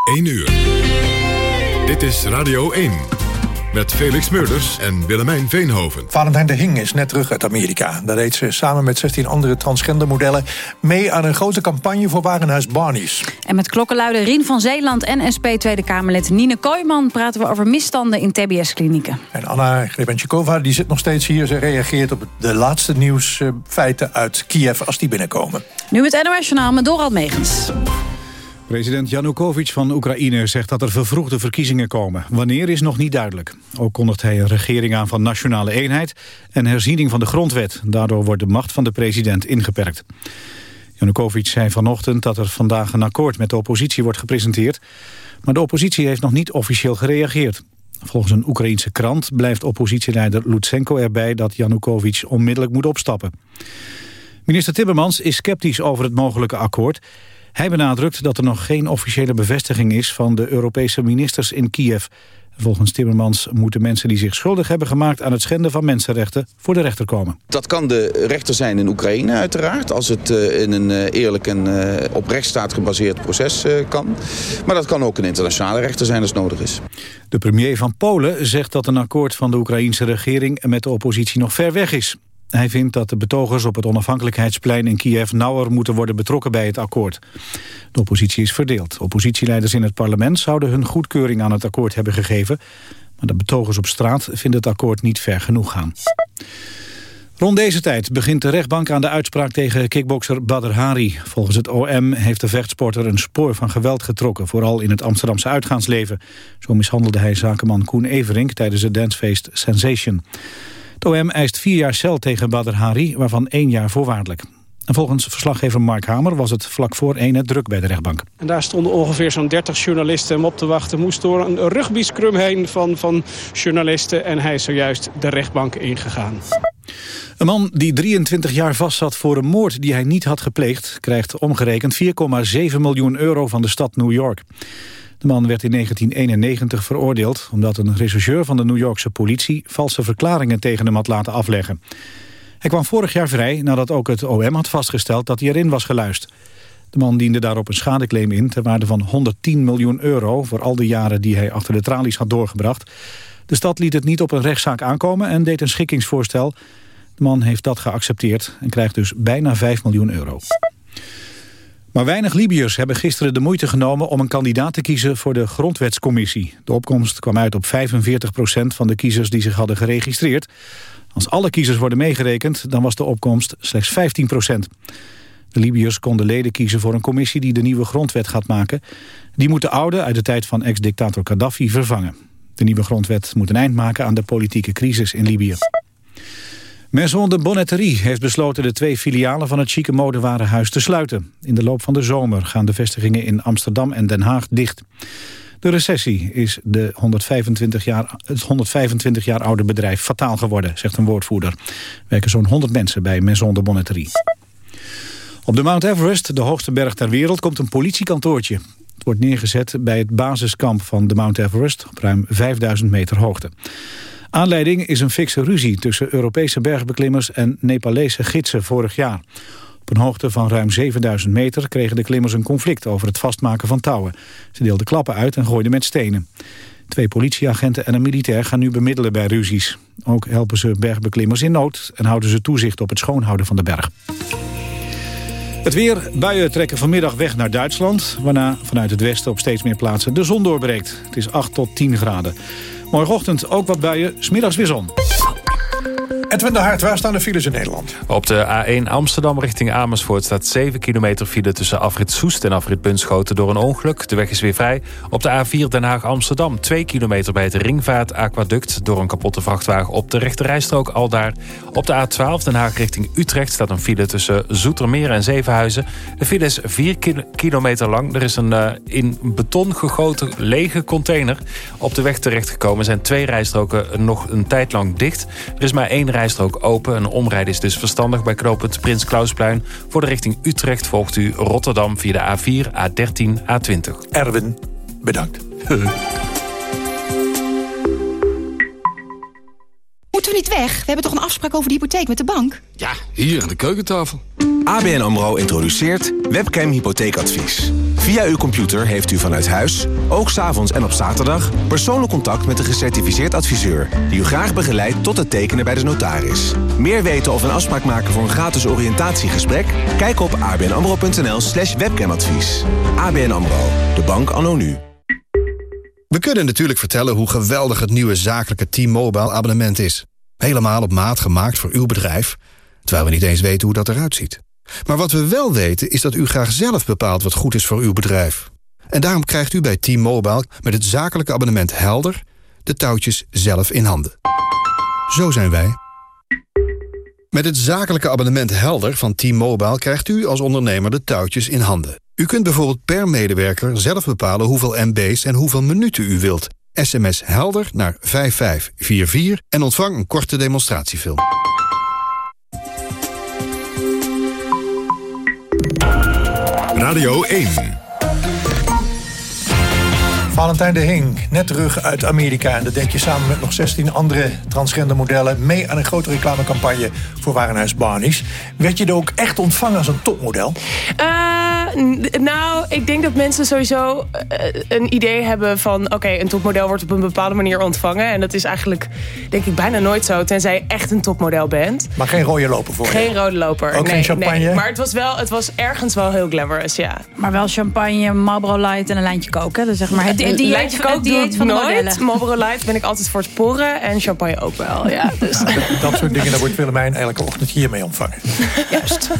1 uur. Dit is Radio 1. Met Felix Meurders en Willemijn Veenhoven. Valentijn de Hing is net terug uit Amerika. Daar deed ze samen met 16 andere transgendermodellen... mee aan een grote campagne voor Warenhuis Barneys. En met klokkenluider Rien van Zeeland en SP Tweede Kamerlid Nine Kooijman... praten we over misstanden in TBS-klinieken. En Anna Grebenchikova die zit nog steeds hier. Ze reageert op de laatste nieuwsfeiten uit Kiev als die binnenkomen. Nu het NOS Journaal met Dorald Megens. President Janukovic van Oekraïne zegt dat er vervroegde verkiezingen komen. Wanneer is nog niet duidelijk. Ook kondigt hij een regering aan van nationale eenheid... en herziening van de grondwet. Daardoor wordt de macht van de president ingeperkt. Janukovic zei vanochtend dat er vandaag een akkoord met de oppositie wordt gepresenteerd. Maar de oppositie heeft nog niet officieel gereageerd. Volgens een Oekraïense krant blijft oppositieleider Lutsenko erbij... dat Janukovic onmiddellijk moet opstappen. Minister Timmermans is sceptisch over het mogelijke akkoord... Hij benadrukt dat er nog geen officiële bevestiging is van de Europese ministers in Kiev. Volgens Timmermans moeten mensen die zich schuldig hebben gemaakt aan het schenden van mensenrechten voor de rechter komen. Dat kan de rechter zijn in Oekraïne uiteraard, als het uh, in een uh, eerlijk en uh, op rechtsstaat gebaseerd proces kan. Maar dat kan ook een internationale rechter zijn als nodig is. De premier van Polen zegt dat een akkoord van de Oekraïense regering met de oppositie nog ver weg is. Hij vindt dat de betogers op het onafhankelijkheid,splein in Kiev nauwer moeten worden betrokken bij het akkoord. De oppositie is verdeeld. Oppositieleiders in het parlement zouden hun goedkeuring aan het akkoord hebben gegeven. Maar de betogers op straat vinden het akkoord niet ver genoeg gaan. Rond deze tijd begint de rechtbank aan de uitspraak tegen kickbokser Badr Hari. Volgens het OM heeft de vechtsporter een spoor van geweld getrokken... vooral in het Amsterdamse uitgaansleven. Zo mishandelde hij zakenman Koen Everink tijdens het dancefeest Sensation. Het OM eist vier jaar cel tegen Badr Hari, waarvan één jaar voorwaardelijk. En volgens verslaggever Mark Hamer was het vlak voor één druk bij de rechtbank. En daar stonden ongeveer zo'n 30 journalisten hem op te wachten. Moest door een rugby-scrum heen van, van journalisten. En hij is zojuist de rechtbank ingegaan. Een man die 23 jaar vastzat voor een moord die hij niet had gepleegd... krijgt omgerekend 4,7 miljoen euro van de stad New York. De man werd in 1991 veroordeeld omdat een rechercheur van de New Yorkse politie valse verklaringen tegen hem had laten afleggen. Hij kwam vorig jaar vrij nadat ook het OM had vastgesteld dat hij erin was geluisterd. De man diende daarop een schadeclaim in ter waarde van 110 miljoen euro... voor al de jaren die hij achter de tralies had doorgebracht. De stad liet het niet op een rechtszaak aankomen en deed een schikkingsvoorstel. De man heeft dat geaccepteerd en krijgt dus bijna 5 miljoen euro. Maar weinig Libiërs hebben gisteren de moeite genomen om een kandidaat te kiezen voor de Grondwetscommissie. De opkomst kwam uit op 45 procent van de kiezers die zich hadden geregistreerd. Als alle kiezers worden meegerekend, dan was de opkomst slechts 15 procent. De Libiërs konden leden kiezen voor een commissie die de nieuwe grondwet gaat maken. Die moet de oude uit de tijd van ex-dictator Gaddafi vervangen. De nieuwe grondwet moet een eind maken aan de politieke crisis in Libië. Maison de Bonneterie heeft besloten de twee filialen van het chique modewarenhuis te sluiten. In de loop van de zomer gaan de vestigingen in Amsterdam en Den Haag dicht. De recessie is de 125 jaar, het 125 jaar oude bedrijf fataal geworden, zegt een woordvoerder. Er werken zo'n 100 mensen bij Maison de Bonneterie. Op de Mount Everest, de hoogste berg ter wereld, komt een politiekantoortje. Het wordt neergezet bij het basiskamp van de Mount Everest op ruim 5000 meter hoogte. Aanleiding is een fikse ruzie tussen Europese bergbeklimmers en Nepalese gidsen vorig jaar. Op een hoogte van ruim 7000 meter kregen de klimmers een conflict over het vastmaken van touwen. Ze deelden klappen uit en gooiden met stenen. Twee politieagenten en een militair gaan nu bemiddelen bij ruzies. Ook helpen ze bergbeklimmers in nood en houden ze toezicht op het schoonhouden van de berg. Het weer, buien trekken vanmiddag weg naar Duitsland... waarna vanuit het westen op steeds meer plaatsen de zon doorbreekt. Het is 8 tot 10 graden. Morgenochtend ook wat buien, smiddags weer zon. Edwin de Hart, waar staan de files in Nederland? Op de A1 Amsterdam richting Amersfoort staat 7 kilometer file... tussen afrit Soest en afrit Bunschoten door een ongeluk. De weg is weer vrij. Op de A4 Den Haag-Amsterdam 2 kilometer bij het Ringvaart Aquaduct... door een kapotte vrachtwagen op de rechterrijstrook al daar. Op de A12 Den Haag richting Utrecht staat een file tussen Zoetermeer en Zevenhuizen. De file is 4 kilometer lang. Er is een uh, in beton gegoten lege container op de weg terechtgekomen. zijn twee rijstroken nog een tijd lang dicht. Er is maar één rijstrook open. Een omrijden is dus verstandig bij knooppunt Prins Klausplein. Voor de richting Utrecht volgt u Rotterdam via de A4, A13, A20. Erwin, bedankt. Moeten we niet weg? We hebben toch een afspraak over de hypotheek met de bank? Ja, hier aan de keukentafel. ABN AMRO introduceert webcam hypotheekadvies. Via uw computer heeft u vanuit huis, ook s'avonds en op zaterdag... persoonlijk contact met een gecertificeerd adviseur... die u graag begeleidt tot het tekenen bij de notaris. Meer weten of een afspraak maken voor een gratis oriëntatiegesprek? Kijk op abnamro.nl slash webcamadvies. ABN AMRO, de bank anno nu. We kunnen natuurlijk vertellen hoe geweldig het nieuwe zakelijke T-Mobile abonnement is. Helemaal op maat gemaakt voor uw bedrijf, terwijl we niet eens weten hoe dat eruit ziet. Maar wat we wel weten is dat u graag zelf bepaalt wat goed is voor uw bedrijf. En daarom krijgt u bij T-Mobile met het zakelijke abonnement Helder de touwtjes zelf in handen. Zo zijn wij. Met het zakelijke abonnement Helder van T-Mobile krijgt u als ondernemer de touwtjes in handen. U kunt bijvoorbeeld per medewerker zelf bepalen hoeveel MB's en hoeveel minuten u wilt. SMS Helder naar 5544 en ontvang een korte demonstratiefilm. Radio 1. Valentijn de Hing, net terug uit Amerika. En dat deed je samen met nog 16 andere transgender modellen... mee aan een grote reclamecampagne voor Warenhuis Barney's. Werd je er ook echt ontvangen als een topmodel? Uh, nou, ik denk dat mensen sowieso uh, een idee hebben van... oké, okay, een topmodel wordt op een bepaalde manier ontvangen. En dat is eigenlijk, denk ik, bijna nooit zo... tenzij je echt een topmodel bent. Maar geen rode loper voor Geen je. rode loper. Ook nee, geen champagne? Nee. Maar het was, wel, het was ergens wel heel glamorous, ja. Maar wel champagne, Marlboro Light en een lijntje koken. Dus zeg maar het het dieet, dieet van de nooit. Marlboro Light ben ik altijd voor het porren. En champagne ook wel, ja. Dus. Nou, dat, dat, soort dingen, daar wordt Willemijn elke ochtend hiermee ontvangen. Juist.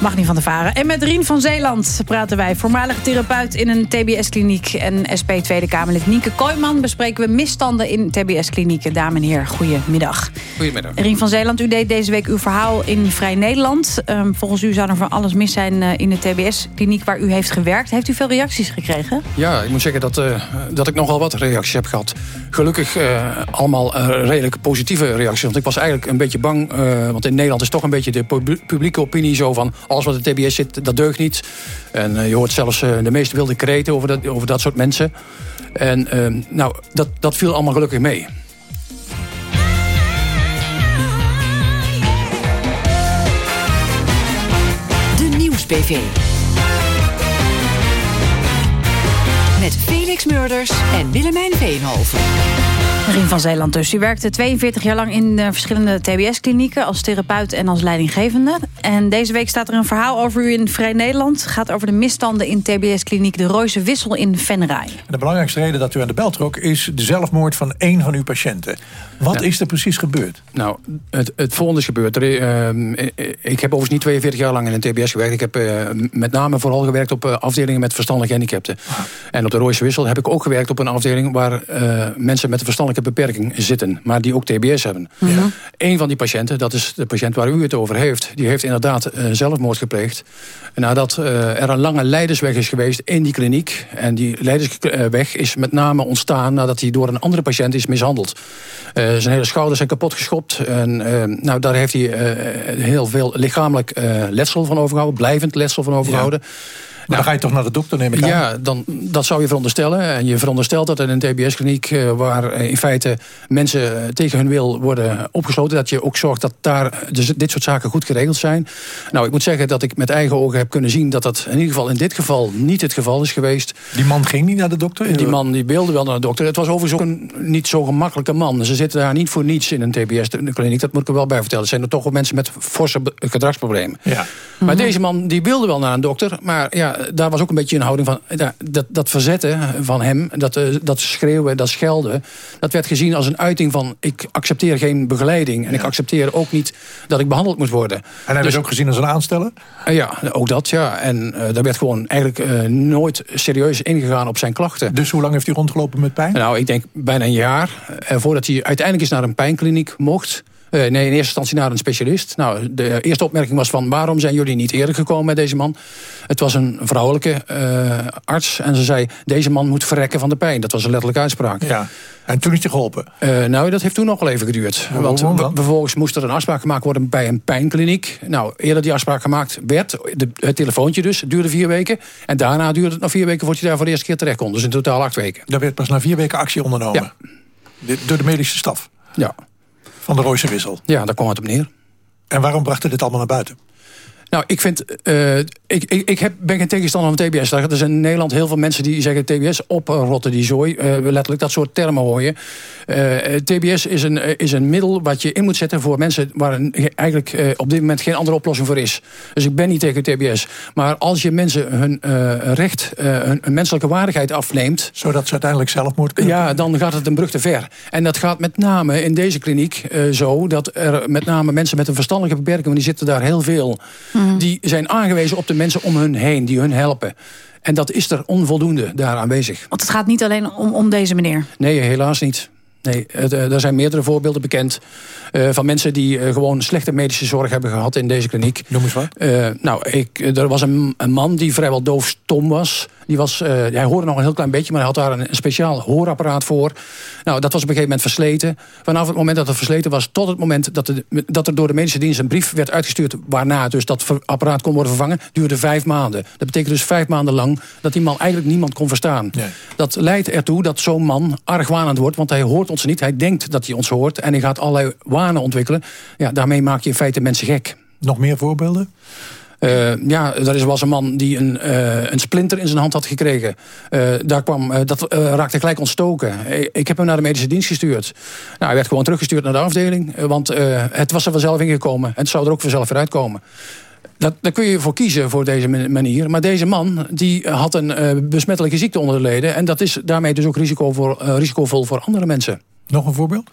Mag niet van de varen. En met Rien van Zeeland praten wij. Voormalig therapeut in een TBS-kliniek. En SP Tweede Kamerlid Nienke Kooijman bespreken we misstanden in TBS-klinieken. Dames en heren, goedemiddag. Goedemiddag. Rien van Zeeland, u deed deze week uw verhaal in Vrij Nederland. Um, volgens u zou er van alles mis zijn uh, in de TBS-kliniek waar u heeft gewerkt. Heeft u veel reacties gekregen? Ja, ik moet zeggen dat, uh, dat ik nogal wat reacties heb gehad. Gelukkig uh, allemaal redelijk positieve reacties. Want ik was eigenlijk een beetje bang. want in Nederland is toch een beetje de publieke opinie zo van... alles wat in de TBS zit, dat deugt niet. En je hoort zelfs de meest wilde kreten over dat, over dat soort mensen. En nou, dat, dat viel allemaal gelukkig mee. BV. Met Felix Murders en Willemijn Veenhoven. Rien van Zeeland dus. U werkte 42 jaar lang in de verschillende TBS-klinieken... als therapeut en als leidinggevende. En deze week staat er een verhaal over u in Vrij Nederland. Het gaat over de misstanden in TBS-kliniek De Roze Wissel in Venray. De belangrijkste reden dat u aan de bel trok... is de zelfmoord van één van uw patiënten. Wat ja. is er precies gebeurd? Nou, het, het volgende is gebeurd. Er, uh, ik heb overigens niet 42 jaar lang in een TBS gewerkt. Ik heb uh, met name vooral gewerkt op uh, afdelingen met verstandelijke gehandicapten. Ah. En op de Roze Wissel heb ik ook gewerkt op een afdeling... waar mensen met een verstandelijke beperking zitten, maar die ook TBS hebben. Ja. Een van die patiënten, dat is de patiënt waar u het over heeft... die heeft inderdaad uh, zelfmoord gepleegd. Nadat uh, er een lange leidersweg is geweest in die kliniek... en die leidersweg is met name ontstaan... nadat hij door een andere patiënt is mishandeld. Zijn hele schouders zijn kapot geschopt. En, nou, daar heeft hij heel veel lichamelijk letsel van overgehouden... blijvend letsel van overgehouden... Ja. Maar nou, dan ga je toch naar de dokter, neem ik aan? Ja, dan, dat zou je veronderstellen. En je veronderstelt dat in een TBS-kliniek... Uh, waar in feite mensen tegen hun wil worden opgesloten... dat je ook zorgt dat daar dus dit soort zaken goed geregeld zijn. Nou, ik moet zeggen dat ik met eigen ogen heb kunnen zien... dat dat in ieder geval in dit geval niet het geval is geweest. Die man ging niet naar de dokter? Die man die wilde wel naar de dokter. Het was overigens ook een niet zo gemakkelijke man. Ze zitten daar niet voor niets in een TBS-kliniek. Dat moet ik er wel bij vertellen. Er zijn er toch wel mensen met forse gedragsproblemen. Ja. Maar mm -hmm. deze man die wilde wel naar een dokter... maar ja, daar was ook een beetje een houding van... dat, dat verzetten van hem, dat, dat schreeuwen, dat schelden... dat werd gezien als een uiting van... ik accepteer geen begeleiding en ja. ik accepteer ook niet dat ik behandeld moet worden. En hij dus, werd ook gezien als een aansteller? Uh, ja, ook dat, ja. En uh, daar werd gewoon eigenlijk uh, nooit serieus ingegaan op zijn klachten. Dus hoe lang heeft hij rondgelopen met pijn? Nou, ik denk bijna een jaar. voordat hij uiteindelijk eens naar een pijnkliniek mocht... Uh, nee, in eerste instantie naar een specialist. Nou, de eerste opmerking was van... waarom zijn jullie niet eerder gekomen met deze man? Het was een vrouwelijke uh, arts. En ze zei, deze man moet verrekken van de pijn. Dat was een letterlijke uitspraak. Ja. En toen is hij geholpen? Uh, nou, dat heeft toen nog wel even geduurd. Ja, Want vervolgens moest er een afspraak gemaakt worden bij een pijnkliniek. Nou, eerder die afspraak gemaakt werd, de, het telefoontje dus, duurde vier weken. En daarna duurde het nog vier weken voordat je daar voor de eerste keer terecht kon. Dus in totaal acht weken. Daar werd pas na vier weken actie ondernomen? Ja. Door de medische staf? Ja. Van de Royse Wissel? Ja, daar kwam het op neer. En waarom bracht hij dit allemaal naar buiten? Nou, ik vind. Uh, ik, ik, ik heb, ben geen tegenstander van TBS. Er zijn in Nederland heel veel mensen die zeggen TBS oprotten die zooi. Uh, letterlijk dat soort termen hoor je. Uh, TBS is een, is een middel wat je in moet zetten voor mensen waar een, eigenlijk op dit moment geen andere oplossing voor is. Dus ik ben niet tegen TBS. Maar als je mensen hun recht, hun, hun, menselijke waardigheid afneemt. Zodat ze uiteindelijk zelfmoord kunnen. Ja, dan gaat het een brug te ver. En dat gaat met name in deze kliniek zo dat er met name mensen met een verstandelijke beperking, want die zitten daar heel veel. Mhm. Die zijn aangewezen op de mensen om hun heen, die hun helpen. En dat is er onvoldoende daar aanwezig. Want het gaat niet alleen om, om deze meneer? Nee, helaas niet. Nee, eh, er zijn meerdere voorbeelden bekend uh, van mensen die uh, gewoon slechte medische zorg hebben gehad in deze kliniek. Noem eens wat. Uh, nou, ik, er was een, een, man die vrijwel doofstom was. Die was hij hoorde nog een heel klein beetje, maar hij had daar een, een, speciaal hoorapparaat voor. Nou, dat was op een gegeven moment versleten. Vanaf het moment dat het versleten was, tot het moment dat, de, dat er door de medische dienst een brief werd uitgestuurd, waarna dus dat apparaat kon worden vervangen, duurde vijf maanden. Dat betekent dus vijf maanden lang dat die man eigenlijk niemand kon verstaan. Nee. Dat leidt ertoe dat zo'n man argwanend wordt, want hij hoort ons niet. Hij denkt dat hij ons hoort en hij gaat allerlei wanen ontwikkelen. Ja, daarmee maak je in feite mensen gek. Nog meer voorbeelden? Uh, ja, er was een man die een, uh, een splinter in zijn hand had gekregen. Uh, daar kwam, dat raakte gelijk ontstoken. Ik heb hem naar de medische dienst gestuurd. Nou, hij werd gewoon teruggestuurd naar de afdeling. Want het was er vanzelf ingekomen. En het zou er ook vanzelf weer uitkomen. Dat, daar kun je voor kiezen, voor deze manier. Maar deze man die had een besmettelijke ziekte onder de leden. En dat is daarmee dus ook risico voor, risicovol voor andere mensen. Nog een voorbeeld?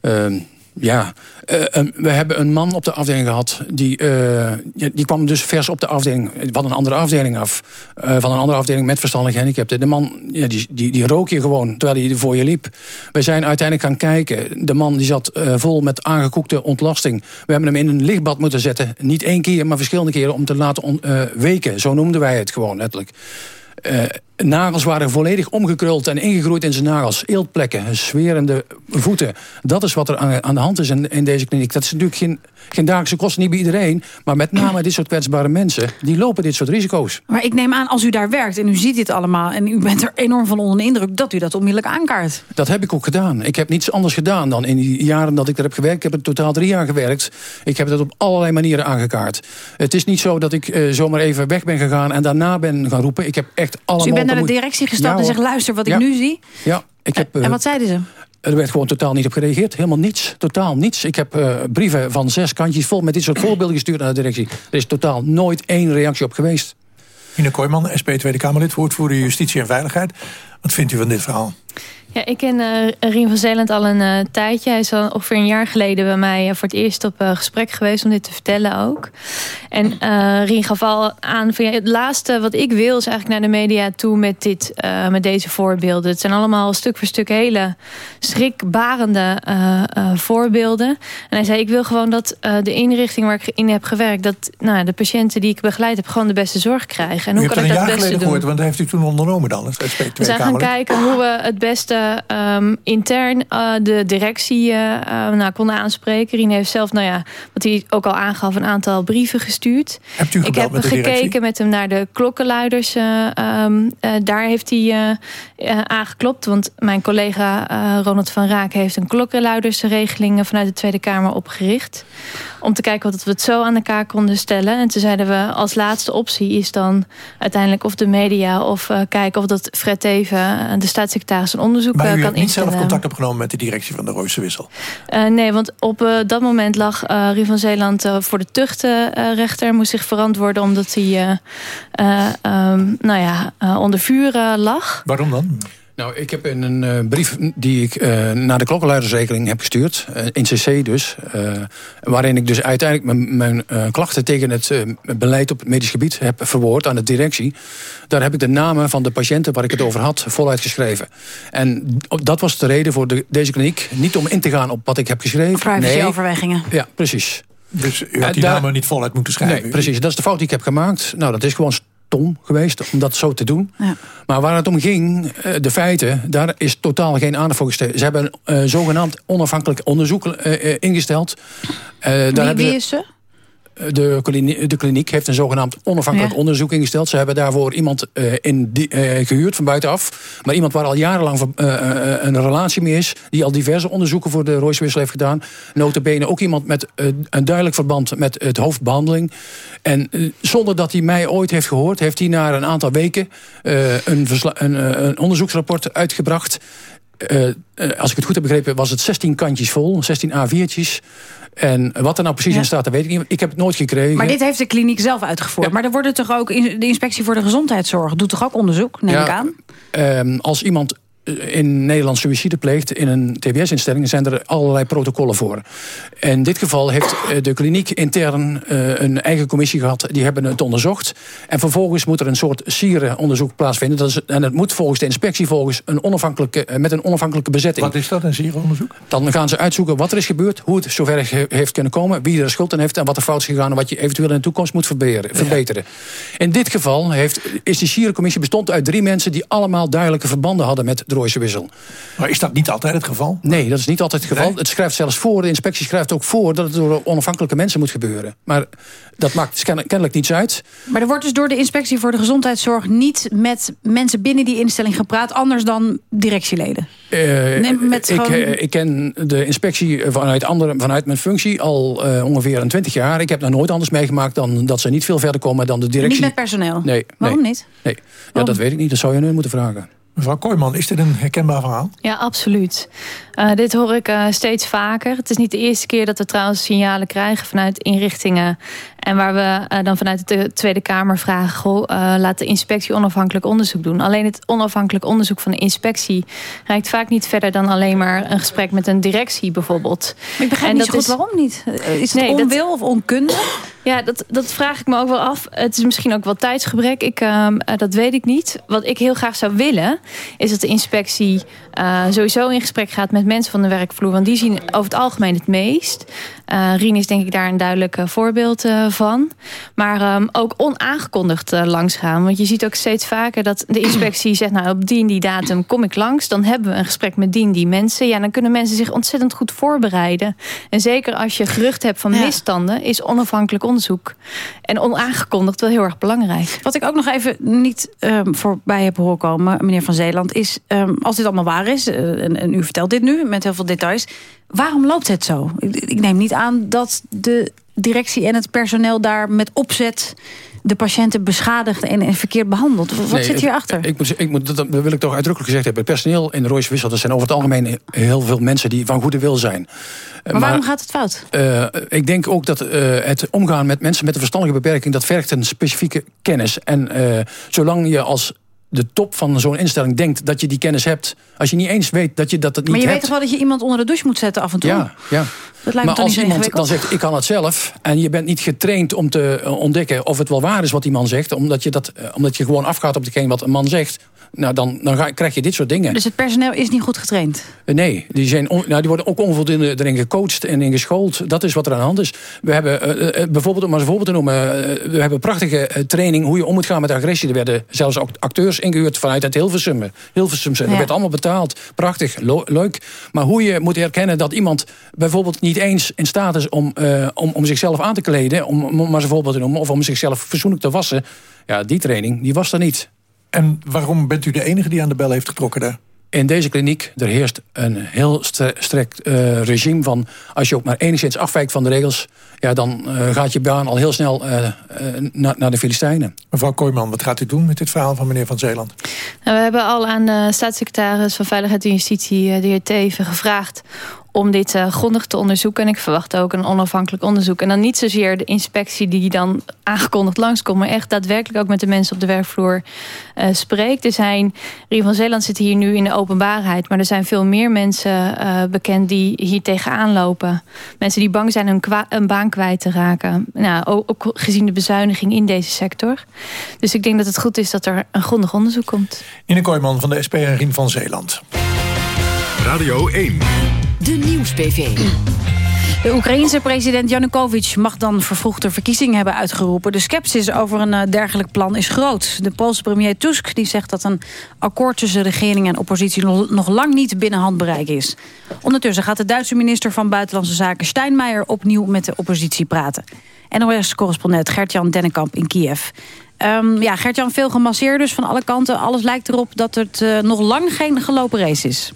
Ehm, ja, uh, we hebben een man op de afdeling gehad. Die, uh, die kwam dus vers op de afdeling van een andere afdeling af. Uh, van een andere afdeling met verstandelijke gehandicapten. De man ja, die, die, die rook je gewoon terwijl hij voor je liep. We zijn uiteindelijk gaan kijken. De man die zat vol met aangekoekte ontlasting. We hebben hem in een lichtbad moeten zetten. Niet één keer, maar verschillende keren om te laten weken. Zo noemden wij het gewoon letterlijk. Nagels waren volledig omgekruld en ingegroeid in zijn nagels. Eeltplekken, zwerende voeten. Dat is wat er aan, de hand is in, in, deze kliniek. Dat is natuurlijk geen, geen dagelijkse kosten, niet bij iedereen. Maar met name dit soort kwetsbare mensen, die lopen dit soort risico's. Maar ik neem aan, als u daar werkt en u ziet dit allemaal... en u bent er enorm van onder de indruk, dat u dat onmiddellijk aankaart. Dat heb ik ook gedaan. Ik heb niets anders gedaan dan in die jaren dat ik er heb gewerkt. Ik heb er totaal drie jaar gewerkt. Ik heb dat op allerlei manieren aangekaart. Het is niet zo dat ik uh, zomaar even weg ben gegaan... en daarna ben gaan roepen. Ik heb echt allemaal... Dus naar de directie gestapt en zegt... luister wat ik nu zie? Ja. Ik heb, en, en wat zeiden ze? Er werd gewoon totaal niet op gereageerd. Helemaal niets. Totaal niets. Ik heb uh, brieven van zes kantjes vol met dit soort voorbeelden gestuurd naar de directie. Er is totaal nooit één reactie op geweest. Ine Kooijman, SP Tweede Kamerlid, woordvoerder Justitie en Veiligheid. Wat vindt u van dit verhaal? Ja, ik ken uh, Rien van Zeeland al een uh, tijdje. Hij is al ongeveer een jaar geleden bij mij voor het eerst op gesprek geweest om dit te vertellen ook. En Rien gaf al aan van ja, het laatste wat ik wil is eigenlijk naar de media toe met, dit, met deze voorbeelden. Het zijn allemaal stuk voor stuk hele schrikbarende voorbeelden. En hij zei ik wil gewoon dat de inrichting waar ik in heb gewerkt, dat nou, de patiënten die ik begeleid heb gewoon de beste zorg krijgen. En hoe kan ik dat het beste doen? Gehoord, want heeft u toen ondernomen dan? Het we zijn gaan kijken hoe we het beste um, intern uh, de directie uh, nou, konden aanspreken. Rien heeft zelf, nou ja, wat hij ook al aangaf, een aantal brieven gestuurd. Hebt u Ik heb met gekeken met hem naar de klokkenluiders. Um, daar heeft hij aangeklopt. Want mijn collega Ronald van Raak heeft een klokkenluidersregeling vanuit de Tweede Kamer opgericht. Om te kijken wat we het zo aan elkaar konden stellen. En toen zeiden we als laatste optie is dan uiteindelijk of de media of kijken of dat Fred Teven, de staatssecretaris, een onderzoek maar u kan hebt niet zelf contact opgenomen met de directie van de Rooise Wissel? Uh, nee, want op uh, dat moment lag uh, Rie van Zeeland voor de tuchtrechter. moest zich verantwoorden omdat hij um, nou ja, onder vuur lag. Waarom dan? Nou, ik heb in een uh, brief die ik uh, naar de klokkenluidersrekening heb gestuurd, uh, in CC dus, waarin ik dus uiteindelijk mijn, klachten tegen het beleid op het medisch gebied heb verwoord aan de directie. Daar heb ik de namen van de patiënten waar ik het over had voluit geschreven. En dat was de reden voor de, deze kliniek, niet om in te gaan op wat ik heb geschreven. Privacy-overwegingen. Nee, ja, precies. Dus u had die namen niet voluit moeten schrijven? Nee, precies. Dat is de fout die ik heb gemaakt. Nou, dat is gewoon geweest om dat zo te doen. Ja. Maar waar het om ging, eh, de feiten, daar is totaal geen aandacht voor gesteld. Ze hebben een uh, zogenaamd onafhankelijk onderzoek uh, ingesteld. wie, wie is ze? De, kliniek, de kliniek heeft een zogenaamd onafhankelijk Ja. onderzoek ingesteld. Ze hebben daarvoor iemand eh, in die, eh, gehuurd van buitenaf. Maar iemand waar al jarenlang eh, een relatie mee is. Die al diverse onderzoeken voor de Royce-wissel heeft gedaan. Notabene ook iemand met een duidelijk verband met het hoofdbehandeling. En zonder dat hij mij ooit heeft gehoord... heeft hij na een aantal weken een, een, een onderzoeksrapport uitgebracht... Eh, eh, als ik het goed heb begrepen, was het 16 kantjes vol, 16 A4'tjes. En wat er nou precies Ja. in staat, dat weet ik niet. Ik heb het nooit gekregen. Maar dit heeft de kliniek zelf uitgevoerd. Maar er worden toch ook de inspectie voor de gezondheidszorg doet toch ook onderzoek, neem ik aan? ehm, als iemand in Nederland suïcide pleegt in een TBS-instelling... zijn er allerlei protocollen voor. In dit geval heeft eh, de kliniek intern eh, een eigen commissie gehad. Die hebben het onderzocht. En vervolgens moet er een soort sierenonderzoek plaatsvinden. Dat is, en het moet volgens de inspectie volgens een onafhankelijke, eh, met een onafhankelijke bezetting. Wat is dat, een sierenonderzoek? Dan gaan ze uitzoeken wat er is gebeurd, hoe het zover he- heeft kunnen komen, wie er schuld aan heeft en wat er fout is gegaan en wat je eventueel in de toekomst moet verbeteren. verbeteren. In dit geval heeft, is die sierencommissie bestond uit drie mensen die allemaal duidelijke verbanden hadden met de Wissel. Maar is dat niet altijd het geval? Nee, dat is niet altijd het geval. Het schrijft zelfs voor, de inspectie schrijft ook voor dat het door onafhankelijke mensen moet gebeuren. Maar dat maakt ken- kennelijk niets uit. Maar er wordt dus door de inspectie voor de gezondheidszorg... niet met mensen binnen die instelling gepraat... anders dan directieleden. Eh, Nee, met ik, gewoon- eh, ik ken de inspectie vanuit, andere, vanuit mijn functie al eh, ongeveer een 20 jaar. Ik heb nog nooit anders meegemaakt dan dat ze niet veel verder komen dan de directie. Niet met personeel? Nee. Waarom nee, niet? Nee, ja, dat weet ik niet. Dat zou je nu moeten vragen. Mevrouw Kooijman, is dit een herkenbaar verhaal? Ja, absoluut. Eh, dit hoor ik eh, steeds vaker. Het is niet de eerste keer dat we trouwens signalen krijgen vanuit inrichtingen. En waar we eh, dan vanuit de Tweede Kamer vragen... Goh, eh, laat de inspectie onafhankelijk onderzoek doen. Alleen het onafhankelijk onderzoek van de inspectie... reikt vaak niet verder dan alleen maar een gesprek met een directie bijvoorbeeld. Maar ik begrijp En niet zo goed is- waarom niet. Is het Nee, dat- onwil of onkunde? Ja, dat, dat vraag ik me ook wel af. Het is misschien ook wel tijdsgebrek. Ik, ehm, eh, dat weet ik niet. Wat ik heel graag zou willen... is dat de inspectie eh, sowieso in gesprek gaat met mensen van de werkvloer. Want die zien over het algemeen het meest. Eh Rien is denk ik daar een duidelijk eh, voorbeeld eh, van. Maar ehm, ook onaangekondigd eh, langsgaan. Want je ziet ook steeds vaker dat de inspectie zegt... nou, op die en die datum kom ik langs. Dan hebben we een gesprek met die en die mensen. Ja, dan kunnen mensen zich ontzettend goed voorbereiden. En zeker als je gerucht hebt van Ja. misstanden... is onafhankelijk onderzoek. En onaangekondigd wel heel erg belangrijk. Wat ik ook nog even niet ehm, voorbij heb horen komen, meneer Van Zeeland... is, ehm, als dit allemaal waar is, en, en u vertelt dit nu met heel veel details... waarom loopt het zo? Ik, ik neem niet aan dat de directie en het personeel daar met opzet... de patiënten beschadigt en, en verkeerd behandelt. Wat Nee, zit ik- hierachter? Ik, moet- ik moet, dat wil ik toch uitdrukkelijk gezegd hebben. Het personeel in de Royce Wissel... dat zijn over het algemeen heel veel mensen die van goede wil zijn. Maar, waarom gaat het fout? Eh, ik denk ook dat eh, het omgaan met mensen met een verstandelijke beperking... dat vergt een specifieke kennis. En eh, zolang je als de top van zo'n instelling denkt dat je die kennis hebt... als je niet eens weet dat je dat het niet Maar je weet hebt... toch wel dat je iemand onder de douche moet zetten af en toe? Ja, ja. Dat lijkt maar als iemand dan zegt, ik kan het zelf... en je bent niet getraind om te eh, ontdekken of het wel waar is wat die man zegt... omdat je, dat, eh, omdat je gewoon afgaat op hetgeen wat een man zegt... nou, dan, dan ga, krijg je dit soort dingen. Dus het personeel is niet goed getraind? Eh, Nee, die, zijn on- nou, die worden ook onvoldoende erin gecoacht en in geschoold. Dat is wat er aan de hand is. We hebben eh, eh, bijvoorbeeld, om maar een voorbeeld te noemen... we hebben prachtige training hoe je om moet gaan met agressie. Er werden zelfs ook acteurs ingehuurd vanuit het Hilversum. Hilversumse. Ja. Dat werd allemaal betaald. Prachtig, leuk. Maar hoe je moet herkennen dat iemand bijvoorbeeld niet eens in staat is... om, om, om zichzelf aan te kleden, om, om maar een voorbeeld te noemen... of om zichzelf fatsoenlijk te wassen. Ja, die training, die was er niet. En waarom bent u de enige die aan de bel heeft getrokken daar? In deze kliniek er heerst een heel strikt eh, regime van... als je ook maar enigszins afwijkt van de regels... Ja, dan eh, gaat je baan al heel snel eh, naar, naar de Filistijnen. Mevrouw Kooijman, wat gaat u doen met dit verhaal van meneer Van Zeeland? Nou, we hebben al aan de staatssecretaris van Veiligheid en Justitie, de heer Teven, gevraagd om dit eh, grondig te onderzoeken. En ik verwacht ook een onafhankelijk onderzoek. En dan niet zozeer de inspectie die dan aangekondigd langskomt... maar echt daadwerkelijk ook met de mensen op de werkvloer eh, spreekt. Er zijn, Rie van Zeeland zit hier nu in de openbaarheid... maar er zijn veel meer mensen eh, bekend die hier tegenaan lopen. Mensen die bang zijn hun een baan kwijt te raken. Nou, ook, ook gezien de bezuiniging in deze sector. Dus ik denk dat het goed is dat er een grondig onderzoek komt. Ine Kooijman van de SP en Rien van Zeeland. Radio 1. De Nieuws-PV. De Oekraïense president Janukovic mag dan vervroegde verkiezingen hebben uitgeroepen. De sceptisch over een eh, dergelijk plan is groot. De Poolse premier Tusk die zegt dat een akkoord tussen regering en oppositie nog, lang niet binnen handbereik is. Ondertussen gaat de Duitse minister van Buitenlandse Zaken Steinmeier opnieuw met de oppositie praten. NOS-correspondent Gert-Jan Dennekamp in Kiev. Um, ja, Gert-Jan, veel gemasseerd dus van alle kanten. Alles lijkt erop dat het uh, nog lang geen gelopen race is.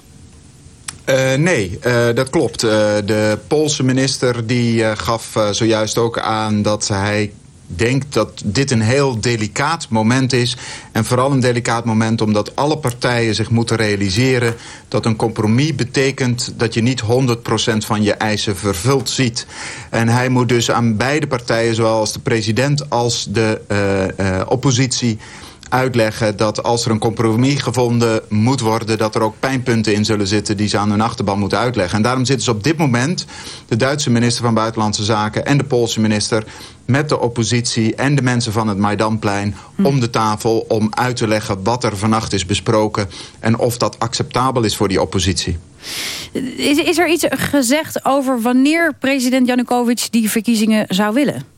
Uh, nee, uh, dat klopt. de Poolse minister die gaf zojuist ook aan dat hij denk dat dit een heel delicaat moment is. En vooral een delicaat moment omdat alle partijen zich moeten realiseren... dat een compromis betekent dat je niet 100% van je eisen vervuld ziet. En hij moet dus aan beide partijen, zowel als de president als de oppositie uitleggen dat als er een compromis gevonden moet worden... dat er ook pijnpunten in zullen zitten die ze aan hun achterban moeten uitleggen. En daarom zitten ze op dit moment, de Duitse minister van Buitenlandse Zaken... en de Poolse minister met de oppositie en de mensen van het Maidanplein... Hm. om de tafel om uit te leggen wat er vannacht is besproken... en of dat acceptabel is voor die oppositie. Is, is er iets gezegd over wanneer president Janukovic die verkiezingen zou willen?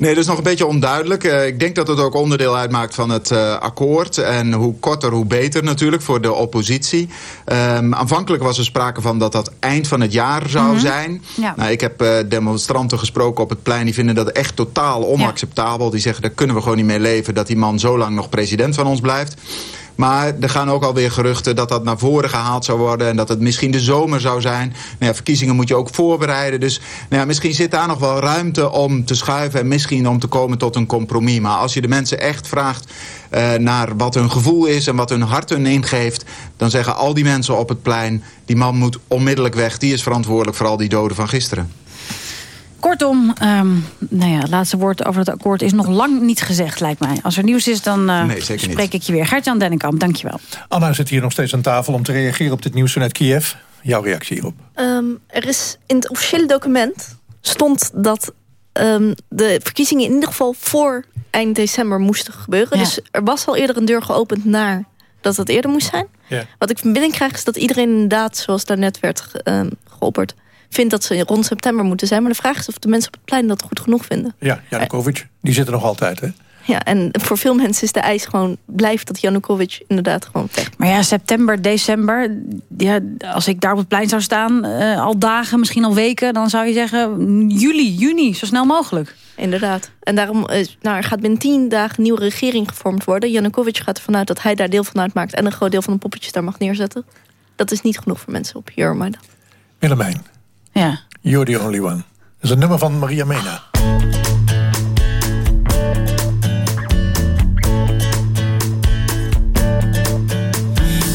Nee, dat is nog een beetje onduidelijk. Uh, ik denk dat het ook onderdeel uitmaakt van het uh, akkoord. En hoe korter, hoe beter natuurlijk voor de oppositie. Um, aanvankelijk was er sprake van dat dat eind van het jaar zou mm -hmm. zijn. Ja. Nou, ik heb uh, demonstranten gesproken op het plein. Die vinden dat echt totaal onacceptabel. Ja. Die zeggen, daar kunnen we gewoon niet mee leven... dat die man zo lang nog president van ons blijft. Maar er gaan ook alweer geruchten dat dat naar voren gehaald zou worden... en dat het misschien de zomer zou zijn. Nou verkiezingen moet je ook voorbereiden. Dus nou ja, misschien zit daar nog wel ruimte om te schuiven... en misschien om te komen tot een compromis. Maar als je de mensen echt vraagt uh, naar wat hun gevoel is... en wat hun hart hun ingeeft... dan zeggen al die mensen op het plein... die man moet onmiddellijk weg. Die is verantwoordelijk voor al die doden van gisteren. Kortom, um, nou ja, het laatste woord over het akkoord is nog lang niet gezegd, lijkt mij. Als er nieuws is, dan uh, nee, spreek niet. ik je weer. Gert-Jan Dennekamp, dankjewel. Anna zit hier nog steeds aan tafel om te reageren op dit nieuws vanuit Kiev. Jouw reactie hierop? Um, er is in het officiële document stond dat um, de verkiezingen in ieder geval voor eind december moesten gebeuren. Ja. Dus er was al eerder een deur geopend naar dat dat eerder moest zijn. Ja. Wat ik van binnen krijg is dat iedereen inderdaad, zoals daarnet werd um, geopperd vindt dat ze rond september moeten zijn. Maar de vraag is of de mensen op het plein dat goed genoeg vinden. Ja, Janukovic, die zit er nog altijd, hè? Ja, en voor veel mensen is de eis gewoon... blijft dat Janukovic inderdaad gewoon vecht. Maar ja, september, december... Ja, als ik daar op het plein zou staan, uh, al dagen, misschien al weken... dan zou je zeggen juli, juni, zo snel mogelijk. Inderdaad. En daarom uh, nou, er gaat binnen tien dagen een nieuwe regering gevormd worden. Janukovic gaat ervan uit dat hij daar deel van uitmaakt... en een groot deel van de poppetjes daar mag neerzetten. Dat is niet genoeg voor mensen op Euromaidan. Willemijn, ja. You're the only one. Dat is een nummer van Maria Mena.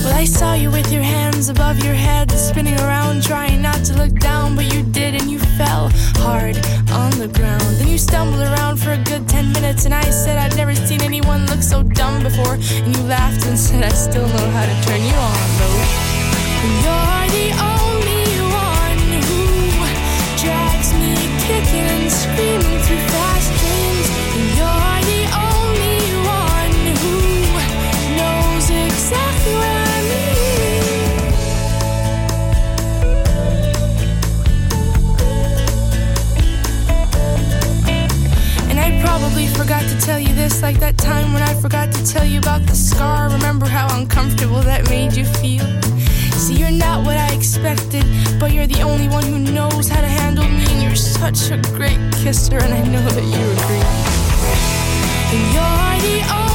Well, I saw you with your hands above your head, spinning around, trying not to look down, but you did, and you fell hard on the ground. Then you stumbled around for a good ten minutes, and I said I'd never seen anyone look so dumb before, and you laughed and said I still know how to turn you on, though. You're the only tell you about the scar. Remember how uncomfortable that made you feel? See, you're not what I expected, but you're the only one who knows how to handle me, and you're such a great kisser, and I know that you agree. And you're the only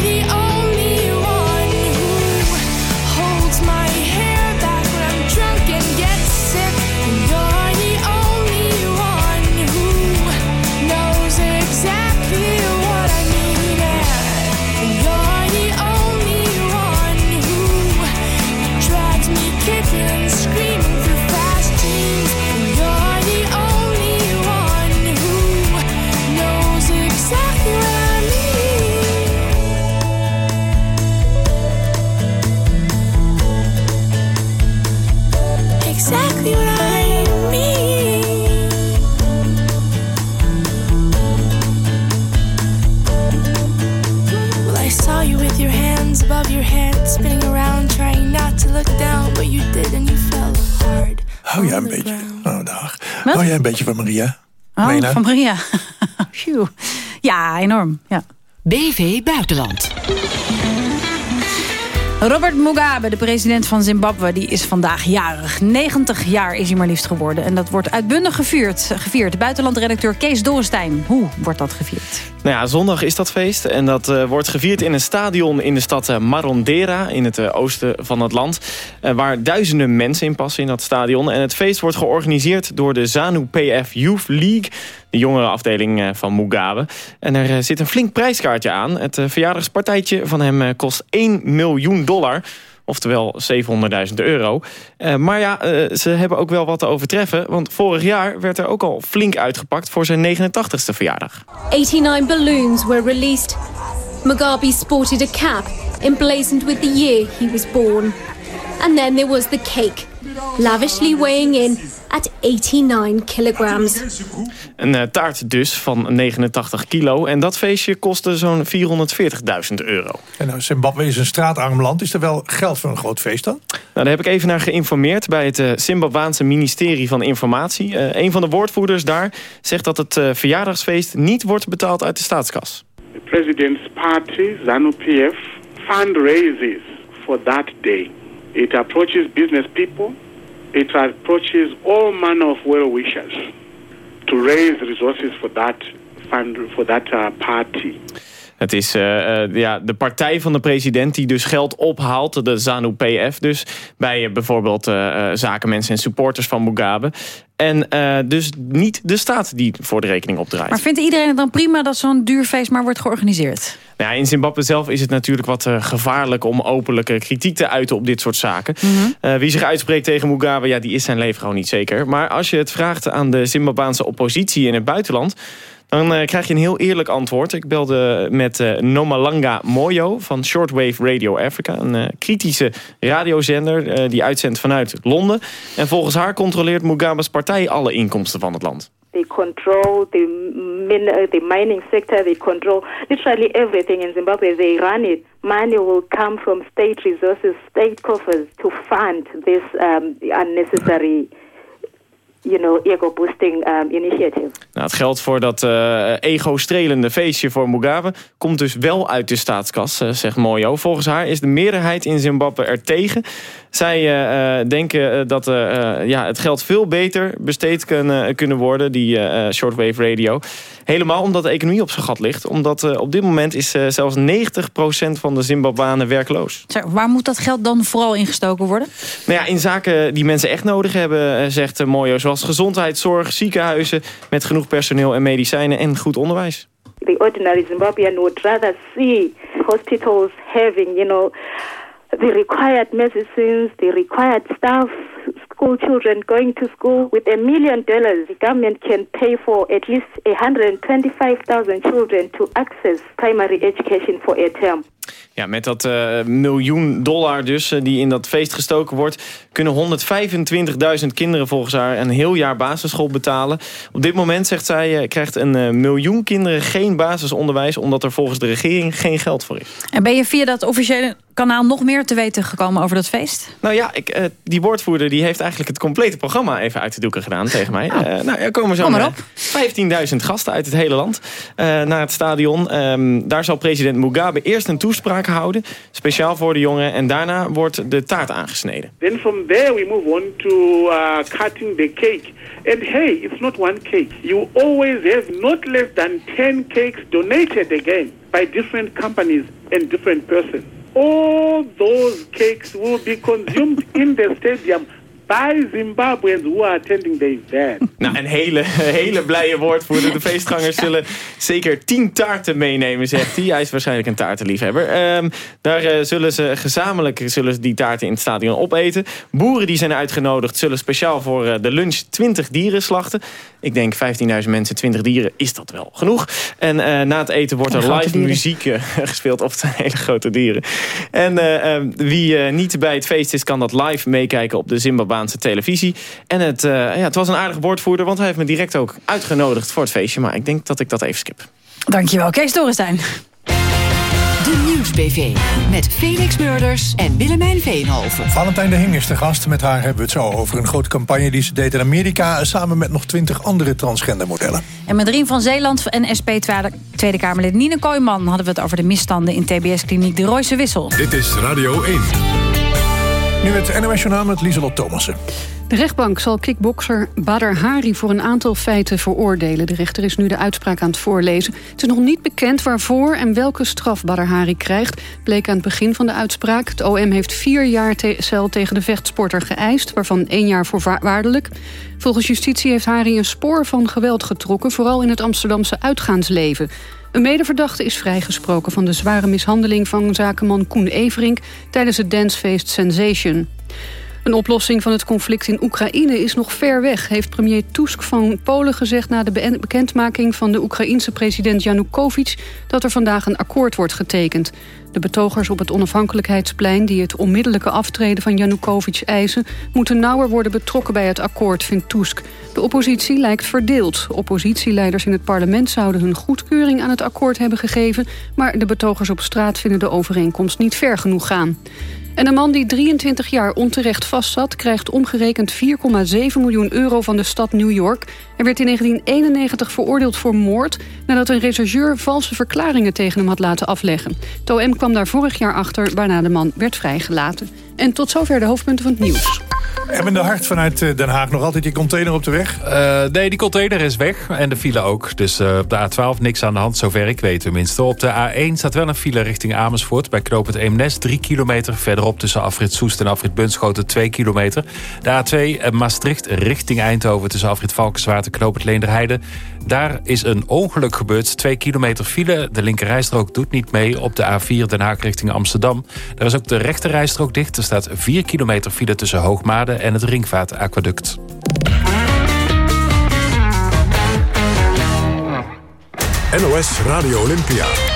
jij een beetje van Maria? Oh, Mena? van Maria. Ja, enorm. Ja. BV Buitenland. Robert Mugabe, de president van Zimbabwe, die is vandaag jarig. 90 jaar is hij maar liefst geworden. En dat wordt uitbundig gevierd. gevierd. Buitenlandredacteur Kees Dorrestein. Hoe wordt dat gevierd? Nou ja, zondag is dat feest. En dat uh, wordt gevierd in een stadion in de stad uh, Marondera... in het uh, oosten van het land. waar duizenden mensen in passen in dat stadion. En het feest wordt georganiseerd door de ZANU-PF Youth League... de jongere afdeling van Mugabe. En er zit een flink prijskaartje aan. Het verjaardagspartijtje van hem kost 1 miljoen dollar... Oftewel 700.000 euro. Uh, maar ja, uh, ze hebben ook wel wat te overtreffen. Want vorig jaar werd er ook al flink uitgepakt voor zijn 89ste verjaardag. 89 balloons were released. Mugabe sported a cap emblazoned with the year he was born. And then there was the cake, lavishly weighing in at 89 kilograms. Een uh, taart dus van 89 kilo. En dat feestje kostte zo'n 440.000 euro. En nou, Zimbabwe is een straatarm land. Is er wel geld voor een groot feest dan? Nou, daar heb ik even naar geïnformeerd bij het uh, Zimbabwaanse ministerie van Informatie. Uh, een van de woordvoerders daar zegt dat het verjaardagsfeest niet wordt betaald uit de staatskas. The president's party, ZANU-PF, fundraises for that day. It approaches business people it approaches all manner of well wishers to raise resources for that fund for that uh, party. Het is uh, uh, ja, de partij van de president die dus geld ophaalt, de ZANU-PF dus, bij uh, bijvoorbeeld zakenmensen en supporters van Mugabe. En dus niet de staat die voor de rekening opdraait. Maar vindt iedereen het dan prima dat zo'n duur feest maar wordt georganiseerd? Nou ja, in Zimbabwe zelf is het natuurlijk wat gevaarlijk om openlijke kritiek te uiten op dit soort zaken. Mm -hmm. wie zich uitspreekt tegen Mugabe, ja, die is zijn leven gewoon niet zeker. Maar als je het vraagt aan de Zimbabwaanse oppositie in het buitenland dan uh, krijg je een heel eerlijk antwoord. Ik belde met uh, Nomalanga Moyo van Shortwave Radio Africa. Een uh, kritische radiozender die uitzendt vanuit Londen. En volgens haar controleert Mugabe's partij alle inkomsten van het land. They control the, min the mining sector. They control literally everything in Zimbabwe. They run it. Money will come from state resources, state coffers to fund this um, unnecessary you know, ego-boosting um, initiative. Nou, het geld voor dat uh, ego-strelende feestje voor Mugabe... komt dus wel uit de staatskas, uh, zegt Moyo. Volgens haar is de meerderheid in Zimbabwe er tegen. Zij uh, denken dat ja, het geld veel beter besteed kunnen, kunnen worden, die shortwave radio. Helemaal omdat de economie op zijn gat ligt. Omdat op dit moment is zelfs 90% van de Zimbabwanen werkloos. Zo, waar moet dat geld dan vooral ingestoken worden? Nou ja, in zaken die mensen echt nodig hebben, zegt Moyo... zoals gezondheidszorg, ziekenhuizen met genoeg personeel en medicijnen en goed onderwijs. The ordinary Zimbabwean would rather see hospitals having, you know, the required medicines, the required staff, school children going to school. With a million dollars, the government can pay for at least 125,000 children to access primary education for a term. Ja, met dat uh, miljoen dollar dus, uh, die in dat feest gestoken wordt... kunnen 125.000 kinderen volgens haar een heel jaar basisschool betalen. Op dit moment, zegt zij, uh, krijgt een miljoen kinderen geen basisonderwijs... omdat er volgens de regering geen geld voor is. En ben je via dat officiële kanaal nog meer te weten gekomen over dat feest? Nou ja, ik, die woordvoerder die heeft eigenlijk het complete programma even uit de doeken gedaan tegen mij. Oh. nou, er komen zo'n Kom 15.000 gasten uit het hele land naar het stadion. Um, daar zal president Mugabe eerst een toespraak houden. Speciaal voor de jongeren. En daarna wordt de taart aangesneden. Then from there we move on to uh, cutting the cake. And hey, it's not one cake. You always have not less than 10 cakes donated again by different companies and different persons. All those cakes will be consumed in the stadium by Zimbabweans who are attending the event. Nou, een hele, hele blije woordvoerder. De feestgangers zullen zeker tien taarten meenemen, zegt hij. Hij is waarschijnlijk een taartenliefhebber. Um, daar uh, zullen ze gezamenlijk zullen ze die taarten in het stadion opeten. Boeren die zijn uitgenodigd zullen speciaal voor uh, de lunch 20 dieren slachten. Ik denk 15.000 mensen, 20 dieren, is dat wel genoeg. En uh, na het eten wordt er live dieren. muziek gespeeld. Of zijn hele grote dieren. En wie niet bij het feest is, kan dat live meekijken op de Zimbabwe televisie. En het, uh, ja, het was een aardige woordvoerder, want hij heeft me direct ook uitgenodigd voor het feestje. Maar ik denk dat ik dat even skip. Dankjewel, Kees Dorrestein. De Nieuwsbv. Met Felix Murders en Willemijn Veenhoven. Valentijn de Hing is de gast. Met haar hebben we het zo over een grote campagne die ze deed in Amerika... samen met nog twintig andere transgendermodellen. En met Rien van Zeeland en SP Tweede Kamerlid Nine Kooijman... hadden we het over de misstanden in TBS-kliniek De Royse Wissel. Dit is Radio 1. Nu het NOS met Lieselot Thomassen. De rechtbank zal kickbokser Badr Hari voor een aantal feiten veroordelen. De rechter is nu de uitspraak aan het voorlezen. Het is nog niet bekend waarvoor en welke straf Badr Hari krijgt. Bleek aan het begin van de uitspraak. Het OM heeft vier jaar cel tegen de vechtsporter geëist... waarvan één jaar voorwaardelijk. Volgens justitie heeft Hari een spoor van geweld getrokken... vooral in het Amsterdamse uitgaansleven. Een medeverdachte is vrijgesproken van de zware mishandeling van zakenman Koen Everink tijdens het dancefeest Sensation. Een oplossing van het conflict in Oekraïne is nog ver weg... heeft premier Tusk van Polen gezegd... na de bekendmaking van de Oekraïense president Janukovic... dat er vandaag een akkoord wordt getekend. De betogers op het onafhankelijkheidsplein... die het onmiddellijke aftreden van Janukovic eisen... moeten nauwer worden betrokken bij het akkoord, vindt Tusk. De oppositie lijkt verdeeld. Oppositieleiders in het parlement zouden hun goedkeuring aan het akkoord hebben gegeven... maar de betogers op straat vinden de overeenkomst niet ver genoeg gaan. En een man die 23 jaar onterecht vastzat... krijgt omgerekend 4,7 miljoen euro van de stad New York. Hij werd in 1991 veroordeeld voor moord... nadat een rechercheur valse verklaringen tegen hem had laten afleggen. OM kwam daar vorig jaar achter, waarna de man werd vrijgelaten. En tot zover de hoofdpunten van het nieuws. Hebben de Hart vanuit eh, Den Haag nog altijd die container op de weg? Uh, nee, die container is weg. En de file ook. Dus uh, op de A12 niks aan de hand, zover ik weet tenminste. Op de A1 staat wel een file richting Amersfoort. Bij Knoop het Eemnes, 3 kilometer. Verderop tussen Afrit Soest en Afrit Bunschoten 2 kilometer. De A2 Maastricht richting Eindhoven tussen Afrit Valkenswaard en Knoop het Leenderheide. Daar is een ongeluk gebeurd. 2 kilometer file. De linkerrijstrook doet niet mee. Op de A4 Den Haag richting Amsterdam. Daar is ook de rechterrijstrook dicht. Er staat 4 kilometer file tussen Hoogmade en het Ringvaartaquaduct. NOS Radio Olympia.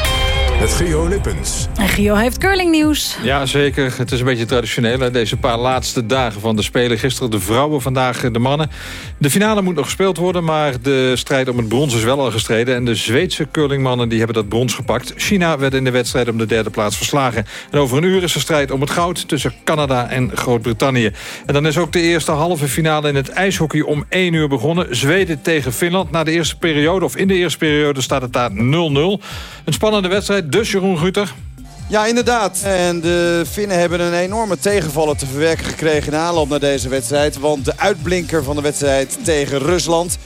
Met Gio Lippens. En Gio heeft curlingnieuws. Ja, zeker. Het is een beetje traditioneel. Hè? Deze paar laatste dagen van de Spelen. Gisteren de vrouwen, vandaag de mannen. De finale moet nog gespeeld worden, maar de strijd om het brons is wel al gestreden. En de Zweedse curlingmannen die hebben dat brons gepakt. China werd in de wedstrijd om de derde plaats verslagen. En over een uur is de strijd om het goud tussen Canada en Groot-Brittannië. En dan is ook de eerste halve finale in het ijshockey om 1 uur begonnen. Zweden tegen Finland. Na de eerste periode, of in de eerste periode, staat het daar 0-0. Een spannende wedstrijd, dus Jeroen Guter. Ja, inderdaad. En de Finnen hebben een enorme tegenvaller te verwerken gekregen in aanloop naar deze wedstrijd. Want de uitblinker van de wedstrijd tegen Rusland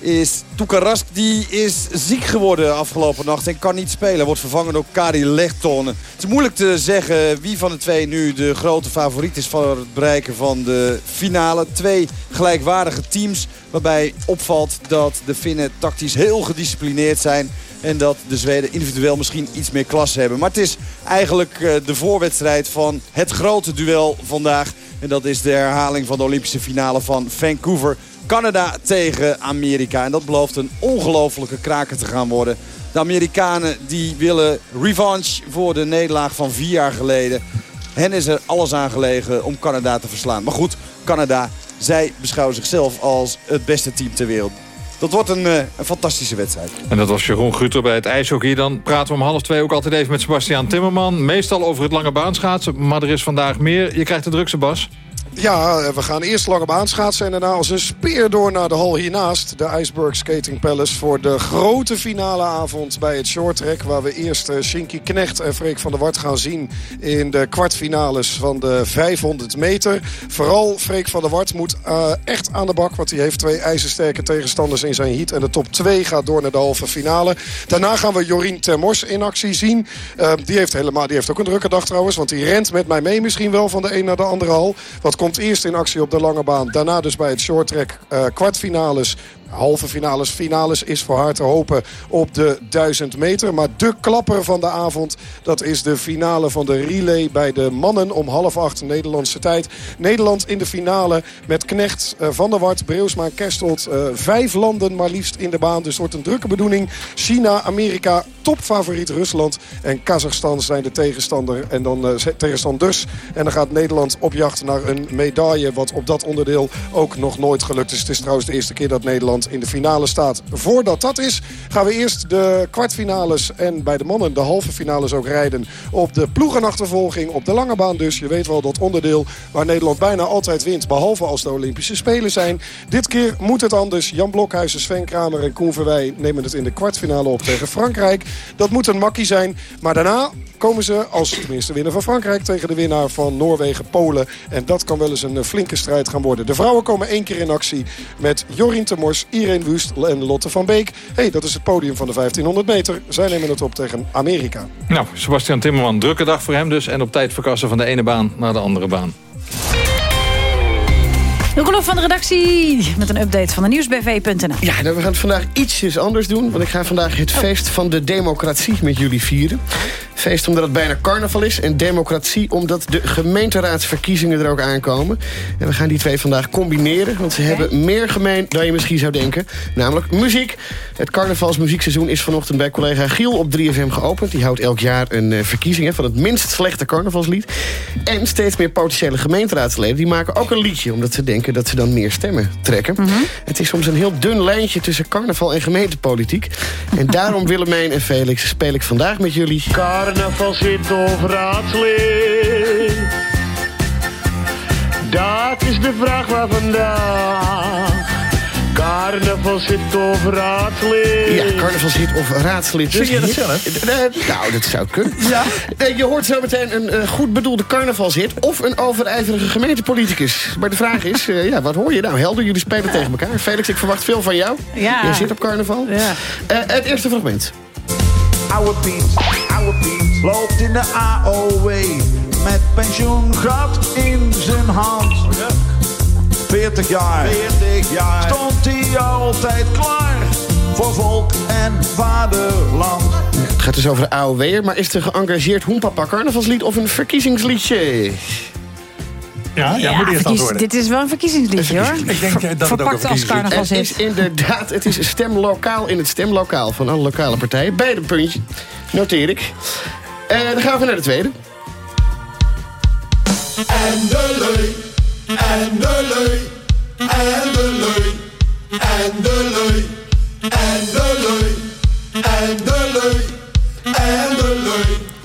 is Tukarask. Die is ziek geworden afgelopen nacht en kan niet spelen. Wordt vervangen door Kari Lechtonen. Het is moeilijk te zeggen wie van de twee nu de grote favoriet is... voor het bereiken van de finale. Twee gelijkwaardige teams waarbij opvalt dat de Finnen tactisch heel gedisciplineerd zijn... En dat de Zweden individueel misschien iets meer klasse hebben. Maar het is eigenlijk eh, de voorwedstrijd van het grote duel vandaag. En dat is de herhaling van de Olympische finale van Vancouver. Canada tegen Amerika. En dat belooft een ongelofelijke kraker te gaan worden. De Amerikanen die willen revanche voor de nederlaag van vier jaar geleden. Hen is er alles aan gelegen om Canada te verslaan. Maar goed, Canada, zij beschouwen zichzelf als het beste team ter wereld. Dat wordt een, uh, een, fantastische wedstrijd. En dat was Jeroen Guter bij het ijshockey. Dan praten we om half twee ook altijd even met Sebastiaan Timmerman. Meestal over het lange baanschaatsen, maar er is vandaag meer. Je krijgt de drukste, Bas. Ja, we gaan eerst lange baan schaatsen en daarna als een speer door naar de hal hiernaast. De Iceberg Skating Palace voor de grote finale avond bij het short track. Waar we eerst uh, Shinky Knecht en Freek van der Wart gaan zien in de kwartfinales van de 500 meter. Vooral Freek van der Wart moet uh, echt aan de bak, want hij heeft twee ijzersterke tegenstanders in zijn heat. En de top 2 gaat door naar de halve finale. Daarna gaan we Jorien Termors in actie zien. Uh, die, heeft helemaal, die heeft ook een drukke dag trouwens, want die rent met mij mee misschien wel van de een naar de andere hal. Wat komt eerst in actie op de lange baan. Daarna dus bij het shorttrack uh, kwartfinales halve finales, finales is voor haar te hopen op de 1000 meter. Maar de klapper van de avond, dat is de finale van de relay bij de mannen om half acht Nederlandse tijd. Nederland in de finale met Knecht, uh, Van der Wart, Breusma Kerstelt. Uh, vijf landen maar liefst in de baan. Dus wordt een drukke bedoeling. China, Amerika, topfavoriet Rusland en Kazachstan zijn de tegenstander. En dan uh, tegenstanders. En dan gaat Nederland op jacht naar een medaille. Wat op dat onderdeel ook nog nooit gelukt is. Het is trouwens de eerste keer dat Nederland in de finale staat. Voordat dat is, gaan we eerst de kwartfinales en bij de mannen de halve finales ook rijden op de ploegenachtervolging op de lange baan dus. Je weet wel dat onderdeel waar Nederland bijna altijd wint, behalve als de Olympische Spelen zijn. Dit keer moet het anders. Jan Blokhuizen, Sven Kramer en Koen Verwij nemen het in de kwartfinale op tegen Frankrijk. Dat moet een makkie zijn, maar daarna komen ze als tenminste winnaar van Frankrijk tegen de winnaar van Noorwegen, Polen. En dat kan wel eens een eh, flinke strijd gaan worden. De vrouwen komen één keer in actie met Jorien Temors, Irene Wust en Lotte van Beek. hey, dat is het podium van de 1500 meter. Zij nemen het op tegen Amerika. Nou, Sebastian Timmerman, drukke dag voor hem dus. En op tijd verkassen van de ene baan naar de andere baan. Roelof van de redactie met een update van de nieuwsbv.nl. Ja, nou, we gaan het vandaag ietsjes anders doen. Want ik ga vandaag het feest van de democratie met jullie vieren. Feest omdat het bijna carnaval is. En democratie omdat de gemeenteraadsverkiezingen er ook aankomen. En we gaan die twee vandaag combineren. Want ze hebben meer gemeen dan je misschien zou denken. Namelijk muziek. Het carnavalsmuziekseizoen is vanochtend bij collega Giel op 3FM geopend. Die houdt elk jaar een uh, verkiezing hè, van het minst slechte carnavalslied. En steeds meer potentiële gemeenteraadsleden die maken ook een liedje. Omdat ze denken dat ze dan meer stemmen trekken. Het is soms een heel dun lijntje tussen carnaval en gemeentepolitiek. En daarom Willemijn en Felix speel ik vandaag met jullie... Carnavalswit of raadslid? Dat is de vraag waar vandaag carnavalshit of raadslid. Ja, carnavalshit of raadslid. Zing je dat zelf? Nou, dat zou kunnen. Ja. Je hoort zo meteen een uh, goed bedoelde carnavalshit... of een overijverige gemeentepoliticus. Maar de vraag is, uh, ja, wat hoor je nou? Helder, jullie spelen tegen elkaar. Felix, ik verwacht veel van jou. Ja. Je zit op carnaval. Ja. Uh, het eerste fragment. Oude Piet, oude Piet, loopt in de AOW... met pensioengat in zijn hand. 40 jaar, 40 jaar stond hij altijd klaar voor volk en vaderland. Het gaat dus over de AOW'er, maar is een geëngageerd Hoenpapa carnavalslied of een verkiezingsliedje? Ja, ja, moet eerst antwoorden. Dit is wel een verkiezingsliedje, hoor. Ik denk dat het ook een als carnaval Het is inderdaad, het is stemlokaal in het stemlokaal van alle lokale partijen. Beide puntje, noteer ik. Uh, dan gaan we naar de tweede. En de leuk. En de leuk, en de leuk, en de leuk, en de en de en de.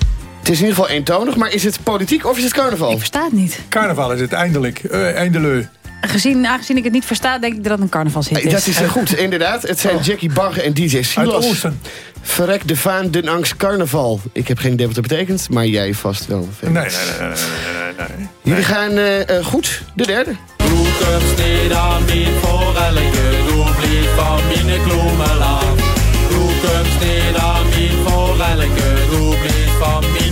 Het is in ieder geval eentonig, maar is het politiek of is het carnaval? Ik versta het niet. Carnaval is het eindelijk, uh, eindeleu. Gezien, aangezien ik het niet versta, denk ik dat het een carnavalshit is. Dat is uh, goed, inderdaad. Het zijn oh. Jackie Bagge en DJ Silas. Oosten. Verrek de vaan, den angst, carnaval. Ik heb geen idee wat dat betekent, maar jij vast wel. Nee, nee, nee, nee, nee, nee. Jullie gaan uh, uh, goed, de derde. Toekomst aan min voor elke doelblief van van mijn.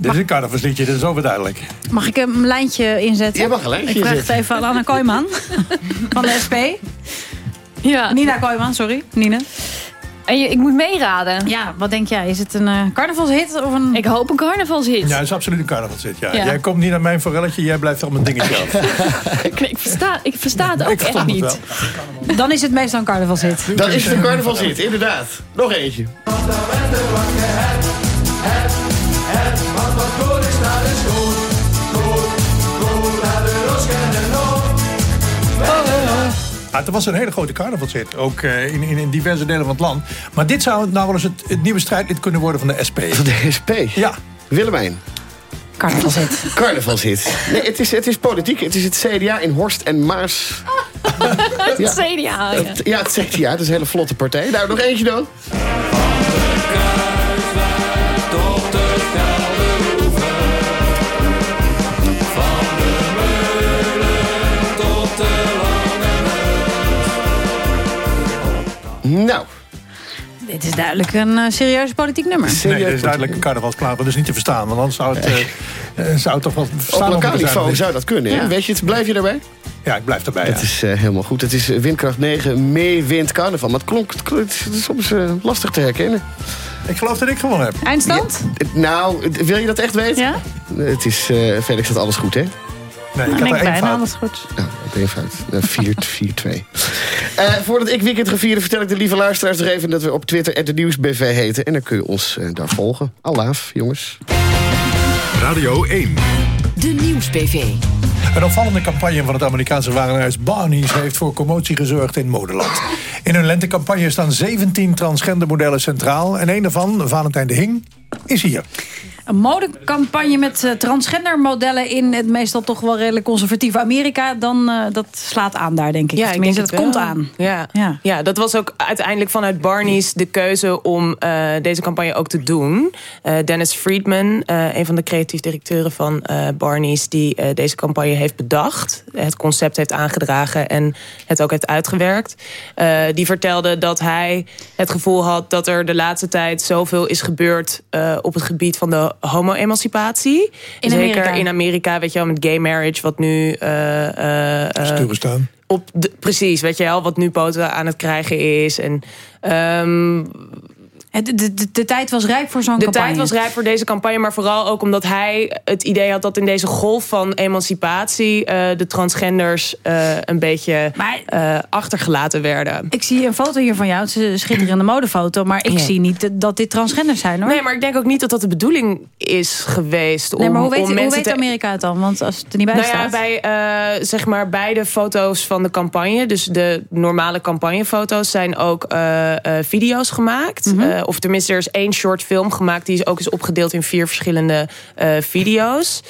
Dit is een carnavalsliedje, dat is overduidelijk. Mag ik een lijntje inzetten? Je mag een lijntje Ik vraag het even aan Anna Kooijman van de SP. Ja. Nina Kooijman, sorry. Nina. En je, ik moet meeraden. Ja, wat denk jij? Is het een uh, carnavalshit of een... Ik hoop een carnavalshit. Ja, het is absoluut een carnavalshit, ja. Ja. Jij komt niet naar mijn forelletje, jij blijft al mijn dingetje af. nee, ik versta, ik versta het ook ik echt niet. Dan is het meestal een carnavalshit. Dan is het een carnavalshit, inderdaad. Nog eentje. Ah, het was een hele grote carnavalshit, ook uh, in, in, in, diverse delen van het land. Maar dit zou nou wel eens het, het nieuwe strijdlid kunnen worden van de SP. Van de SP? Ja. Willemijn. Carnavalshit. Carnavalshit. Nee, het is, het is politiek. Het is het CDA in Horst en Maas. het ja. CDA, ja. Het, ja, het CDA. Het is een hele vlotte partij. Nou, nog eentje dan. Nou. Dit is duidelijk een uh, serieus politiek nummer. Nee, dit is duidelijk een carnavalsplaat, maar dus niet te verstaan. Want anders zou het, uh, zou het toch wel verstaan Op lokaal niveau zou dat kunnen. Ja. Weet je het, blijf je daarbij? Ja, ik blijf daarbij. Het ja. is uh, helemaal goed. Het is windkracht 9, mee wind carnaval. Maar het klonk, het klonk het is soms lastig te herkennen. Ik geloof dat ik gewonnen heb. Eindstand? Ja, nou, wil je dat echt weten? Ja? Het is, Felix, dat alles goed, hè? Nee, ik nou, had er één bijna fout. alles goed. Nou, één fout. 4-2. Uh, voordat ik weekend ga vieren, vertel ik de lieve luisteraars nog even... dat we op Twitter de Nieuwsbv heten. En dan kun je ons uh, daar volgen. Allaaf, jongens. Radio 1. De Nieuws-PV. Een opvallende campagne van het Amerikaanse warenhuis Barney's... heeft voor commotie gezorgd in modeland. In hun lentecampagne staan 17 transgendermodellen centraal... en een daarvan, Valentijn de Hing, is hier. Een modecampagne met uh, transgendermodellen in het meestal toch wel redelijk conservatieve Amerika. Dan uh, dat slaat aan daar, denk ik. Ja, ik dat komt aan. Ja. Ja. ja, dat was ook uiteindelijk vanuit Barney's de keuze om uh, deze campagne ook te doen. Dennis Friedman, een van de creatief directeuren van Barney's, die deze campagne heeft bedacht, het concept heeft aangedragen en het ook heeft uitgewerkt. die vertelde dat hij het gevoel had dat er de laatste tijd zoveel is gebeurd op het gebied van de homo-emancipatie. In Zeker Amerika. in Amerika, weet je wel, met gay marriage, wat nu... Uh, uh, Stilgestaan. Op de, precies, weet je wel, wat nu poten aan het krijgen is. En, um, de, de, de, de, tijd was rijp voor zo'n campagne. De tijd was rijp voor deze campagne, maar vooral ook omdat hij het idee had dat in deze golf van emancipatie uh, de transgenders uh, een beetje maar, uh, achtergelaten werden. Ik zie een foto hier van jou, het is een schitterende modefoto, maar ik Ja. zie niet dat dit transgenders zijn hoor. Nee, maar ik denk ook niet dat dat de bedoeling is geweest. Om, nee, maar hoe weet, hoe weet. Amerika het dan? Want als het er niet bij nou staat. ja, bij zeg maar beide foto's van de campagne, dus de normale campagnefoto's, zijn ook video's gemaakt. Mhm. Mm -hmm. Of tenminste, er is één short film gemaakt, die is ook is opgedeeld in vier verschillende video's.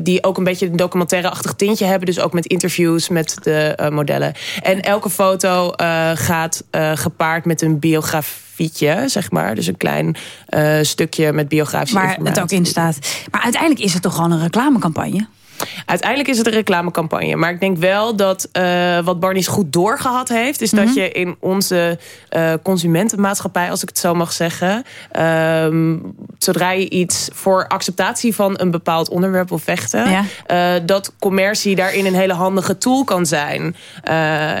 die ook een beetje een documentaire-achtig tintje hebben, dus ook met interviews met de modellen. En elke foto gaat gepaard met een biografietje, zeg maar. Dus een klein uh, stukje met biografische Waar informatie. het ook in staat. Maar uiteindelijk is het toch gewoon een reclamecampagne? Uiteindelijk is het een reclamecampagne. Maar ik denk wel dat uh, wat Barney's goed doorgehad heeft... is mm -hmm. dat je in onze uh, consumentenmaatschappij, als ik het zo mag zeggen... Um, zodra je iets voor acceptatie van een bepaald onderwerp wil vechten... Ja. Uh, dat commercie daarin een hele handige tool kan zijn.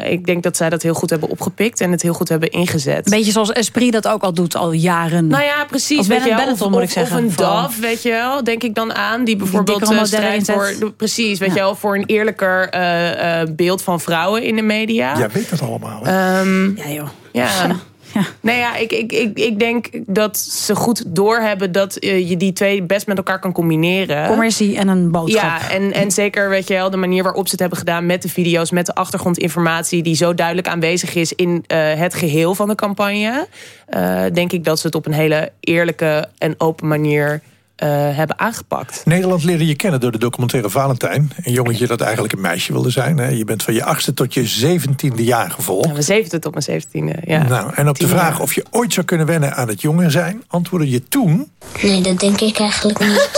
ik denk dat zij dat heel goed hebben opgepikt en het heel goed hebben ingezet. Een beetje zoals Esprit dat ook al doet, al jaren. Nou ja, precies. Of weet je wel, Benetton, of, moet ik of, zeggen. Of een. DAF, weet je wel, denk ik dan aan. Die bijvoorbeeld inzet. voor... Precies, weet je wel, voor een eerlijker uh, uh, beeld van vrouwen in de media. Jij weet dat allemaal, hè? Um, ja, joh. Ja. Ja. Nee, ja, ik, ik, ik, ik denk dat ze goed doorhebben dat uh, je die twee best met elkaar kan combineren. Commercie en een boodschap. Ja, en, en zeker weet je wel, de manier waarop ze het hebben gedaan met de video's, met de achtergrondinformatie die zo duidelijk aanwezig is in uh, het geheel van de campagne. Uh, denk ik dat ze het op een hele eerlijke en open manier uh, hebben aangepakt. Nederland leerde je kennen door de documentaire Valentijn. Een jongetje dat eigenlijk een meisje wilde zijn. Hè? Je bent van je achtste tot je zeventiende jaar gevolgd. Ja, mijn zevende tot mijn zeventiende, ja. Nou, en op de vraag jaar. of je ooit zou kunnen wennen aan het jonger zijn... antwoordde je toen... Nee, dat denk ik eigenlijk niet.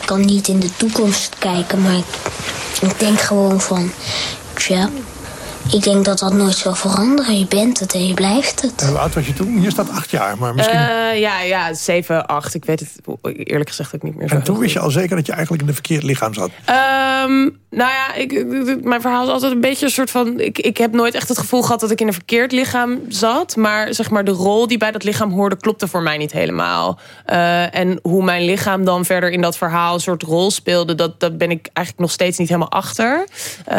ik kan niet in de toekomst kijken, maar ik denk gewoon van... Tja, ik denk dat dat nooit zal veranderen. Je bent het en je blijft het. En hoe oud was je toen? Hier staat acht jaar, maar misschien... Uh, ja, ja, zeven, acht. Ik weet het eerlijk gezegd ook niet meer zo En toen wist je al zeker dat je eigenlijk in een verkeerd lichaam zat? Um, nou ja, ik, mijn verhaal is altijd een beetje een soort van... Ik, ik heb nooit echt het gevoel gehad dat ik in een verkeerd lichaam zat. Maar zeg maar de rol die bij dat lichaam hoorde klopte voor mij niet helemaal. Uh, en hoe mijn lichaam dan verder in dat verhaal een soort rol speelde... dat, dat ben ik eigenlijk nog steeds niet helemaal achter. Uh,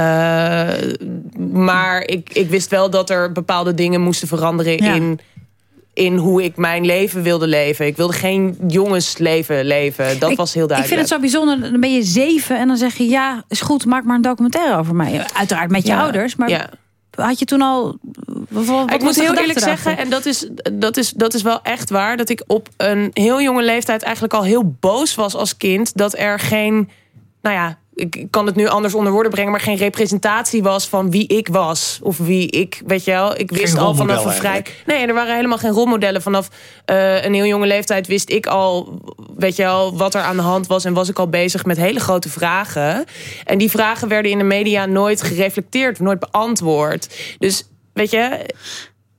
maar ik, ik wist wel dat er bepaalde dingen moesten veranderen Ja. in in hoe ik mijn leven wilde leven. Ik wilde geen jongensleven leven. Dat Ik- was heel duidelijk. Ik vind het zo bijzonder. Dan ben je zeven en dan zeg je... ja, is goed, maak maar een documentaire over mij. Uiteraard met je Ja. ouders, maar... Ja. Had je toen al... Wat, ik moet heel eerlijk zeggen, en dat is, dat, is, dat is wel echt waar... dat ik op een heel jonge leeftijd eigenlijk al heel boos was als kind... dat er geen, nou ja, ik kan het nu anders onder woorden brengen... maar geen representatie was van wie ik was. Of wie ik, weet je wel, ik wist Geen al vanaf een vrij... Nee, er waren helemaal geen rolmodellen. Vanaf eh, een heel jonge leeftijd wist ik al, weet je wel, wat er aan de hand was. En was ik al bezig met hele grote vragen. En die vragen werden in de media nooit gereflecteerd, nooit beantwoord. Dus, weet je,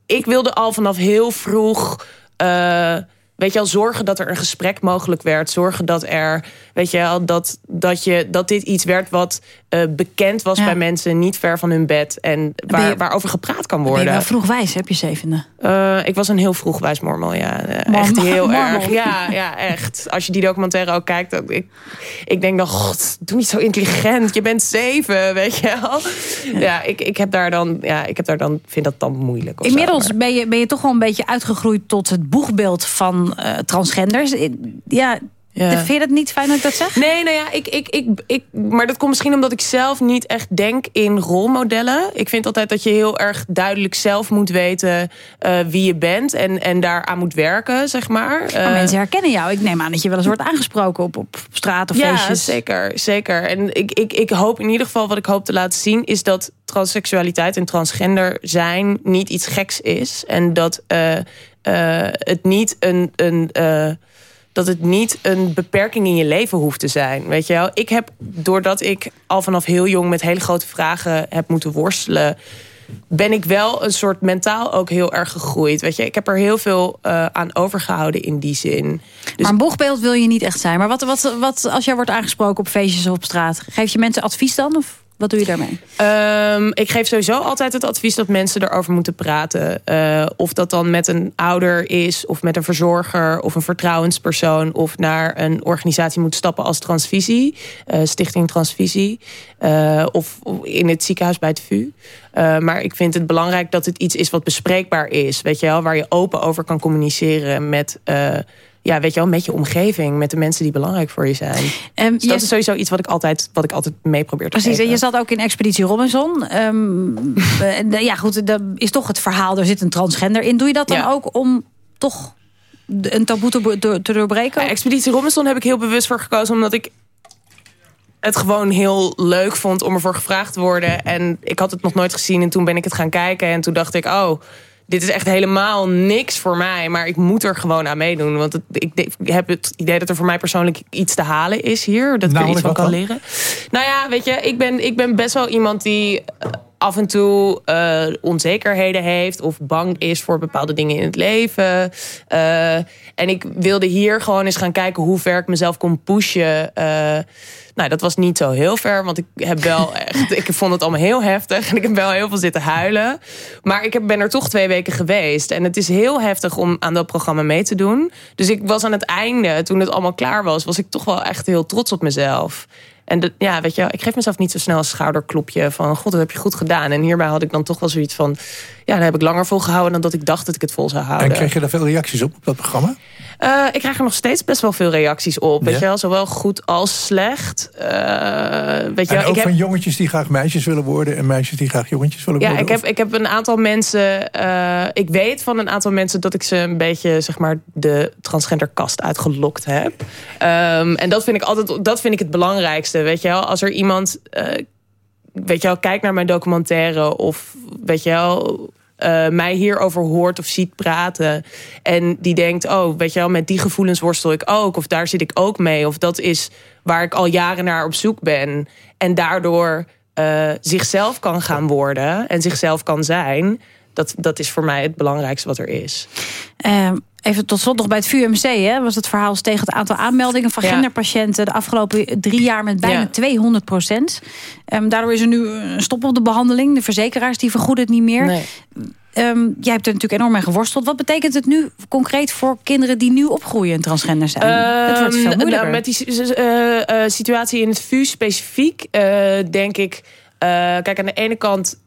ik wilde al vanaf heel vroeg... eh, Weet je wel, zorgen dat er een gesprek mogelijk werd. Zorgen dat er, weet je wel, dat, dat, je, dat dit iets werd wat eh, bekend was Ja. bij mensen, niet ver van hun bed. En waar, je- waarover gepraat kan Ben je worden. wel vroeg wijs, heb je zevende? Eh, ik was een heel vroeg wijsmormel, ja. Eh, echt heel mormel. erg. Ja, ja, echt. Als je die documentaire ook kijkt, dan, ik, ik denk dan, god, doe niet zo intelligent. Je bent zeven, weet je wel. Ja, ik, ik heb daar dan, ja, ik heb daar dan, vind dat dan moeilijk. zo, Inmiddels ben je, ben je toch wel een beetje uitgegroeid tot het boegbeeld van eh, transgenders. Ja, Ja. Vind je dat niet fijn dat ik dat zeg? Nee, nou ja, ik, ik, ik, ik, maar dat komt misschien omdat ik zelf niet echt denk in rolmodellen. Ik vind altijd dat je heel erg duidelijk zelf moet weten uh, wie je bent en, en daaraan moet werken, zeg maar. maar uh, mensen herkennen jou. Ik neem aan dat je wel eens wordt aangesproken op, op straat of ja, feestjes. Ja, zeker, zeker. En ik, ik, ik hoop in ieder geval, wat ik hoop te laten zien, is dat transseksualiteit en transgender zijn niet iets geks is. En dat uh, het niet een. een dat het niet een beperking in je leven hoeft te zijn. Weet je wel? Ik heb, doordat ik al vanaf heel jong met hele grote vragen heb moeten worstelen ben ik wel een soort mentaal ook heel erg gegroeid. Weet je, ik heb er heel veel uh, aan overgehouden in die zin. Dus... Maar een boegbeeld wil je niet echt zijn. Maar wat, wat, wat als jij wordt aangesproken op feestjes of op straat, geef je mensen advies dan? Of wat doe je daarmee? Um, ik geef sowieso altijd het advies dat mensen erover moeten praten. Uh, of dat dan met een ouder is, of met een verzorger, of een vertrouwenspersoon, of naar een organisatie moet stappen als Transvisie, uh, Stichting Transvisie, uh, of in het ziekenhuis bij het VU. maar ik vind het belangrijk dat het iets is wat bespreekbaar is, weet je wel, waar je open over kan communiceren met ja, weet je wel, met je omgeving, met de mensen die belangrijk voor je zijn. Um, dus dat is sowieso iets wat ik altijd, wat ik altijd mee probeer te Precies, geven. en je zat ook in Expeditie Robinson. Um, ja, goed, dat is toch het verhaal, er zit een transgender in. Doe je dat dan ja. ook om toch een taboe te, te doorbreken? Ja, Expeditie Robinson heb ik heel bewust voor gekozen, omdat ik het gewoon heel leuk vond om ervoor gevraagd te worden. En ik had het nog nooit gezien en toen ben ik het gaan kijken. En toen dacht ik, oh, dit is echt helemaal niks voor mij. Maar ik moet er gewoon aan meedoen. Want het, ik, heb het idee dat er voor mij persoonlijk iets te halen is hier. Dat ik er iets van kan leren. Nou ja, weet je, ik ben, ik ben best wel iemand die af en toe uh, onzekerheden heeft of bang is voor bepaalde dingen in het leven. Uh, en ik wilde hier gewoon eens gaan kijken hoe ver ik mezelf kon pushen. Uh, nou, dat was niet zo heel ver, want ik heb wel echt, ik vond het allemaal heel heftig en ik heb wel heel veel zitten huilen. Maar ik ben er toch twee weken geweest en het is heel heftig om aan dat programma mee te doen. Dus ik was aan het einde, toen het allemaal klaar was, was ik toch wel echt heel trots op mezelf. En ja, weet je, ik geef mezelf niet zo snel een schouderklopje van... god, dat heb je goed gedaan. En hierbij had ik dan toch wel zoiets van... ja, daar heb ik langer vol gehouden dan dat ik dacht dat ik het vol zou houden. En kreeg je daar veel reacties op, op dat programma? Uh, ik krijg er nog steeds best wel veel reacties op. Weet ja? je wel, zowel goed als slecht. Uh, weet je en wel, ook ik van heb... jongetjes die graag meisjes willen worden... en meisjes die graag jongetjes willen ja, worden? Ja, ik heb, ik heb een aantal mensen... Uh, ik weet van een aantal mensen dat ik ze een beetje... zeg maar de transgenderkast uitgelokt heb. Um, en dat vind ik altijd dat vind ik het belangrijkste. Weet je wel, als er iemand... weet je wel, kijkt naar mijn documentaire... of weet je wel uh, mij hierover hoort of ziet praten. En die denkt, oh, weet je wel, met die gevoelens worstel ik ook. Of daar zit ik ook mee. Of dat is waar ik al jaren naar op zoek ben. En daardoor uh, zichzelf kan gaan worden en zichzelf kan zijn. Dat, dat is voor mij het belangrijkste wat er is. Uh, even tot slot nog bij het VUMC. Hè, was het verhaal tegen het aantal aanmeldingen van Ja. genderpatiënten... de afgelopen drie jaar met bijna Ja. 200 procent. Ehm, daardoor is er nu een stop op de behandeling. De verzekeraars die vergoeden het niet meer. Nee. Ehm, jij hebt er natuurlijk enorm mee geworsteld. Wat betekent het nu concreet voor kinderen die nu opgroeien en transgender zijn? het wordt veel Ehm, moeilijker. nou, met die eh, eh, situatie in het VU specifiek, eh, denk ik... kijk, aan de ene kant...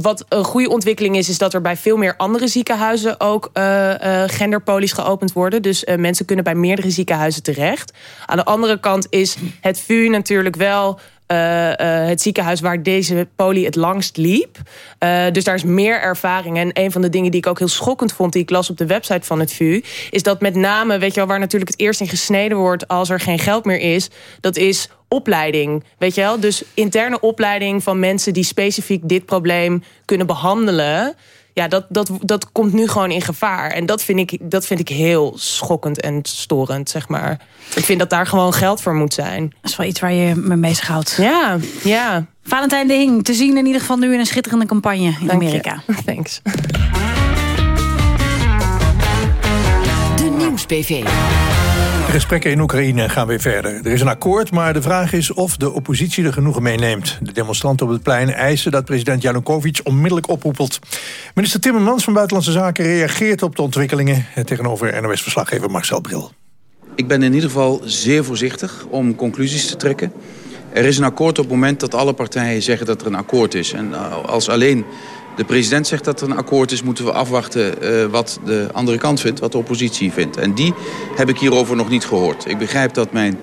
Wat een goede ontwikkeling is, is dat er bij veel meer andere ziekenhuizen ook eh, genderpolies geopend worden. Dus eh, mensen kunnen bij meerdere ziekenhuizen terecht. Aan de andere kant is het VU natuurlijk wel eh, eh, het ziekenhuis waar deze poli het langst liep. Eh, dus daar is meer ervaring. En een van de dingen die ik ook heel schokkend vond, die ik las op de website van het VU, is dat met name, weet je wel, waar natuurlijk het eerst in gesneden wordt als er geen geld meer is, dat is opleiding. Weet je wel? Dus interne opleiding van mensen die specifiek dit probleem kunnen behandelen. Ja, dat, dat, dat komt nu gewoon in gevaar. En dat vind, ik, dat vind ik heel schokkend en storend, zeg maar. Ik vind dat daar gewoon geld voor moet zijn. Dat is wel iets waar je me bezighoudt. Ja, ja. Valentijn de Hing, te zien in ieder geval nu in een schitterende campagne in Dank je. Amerika. Thanks. De Nieuws-PV. De gesprekken in Oekraïne gaan weer verder. Er is een akkoord, maar de vraag is of de oppositie er genoegen mee neemt. De demonstranten op het plein eisen dat president Janukovic onmiddellijk oproepelt. Minister Timmermans van Buitenlandse Zaken reageert op de ontwikkelingen... tegenover NOS-verslaggever Marcel Bril. Ik ben in ieder geval zeer voorzichtig om conclusies te trekken. Er is een akkoord op het moment dat alle partijen zeggen dat er een akkoord is. En uh, als alleen de president zegt dat er een akkoord is... moeten we afwachten uh, wat de andere kant vindt, wat de oppositie vindt. En die heb ik hierover nog niet gehoord. Ik begrijp dat mijn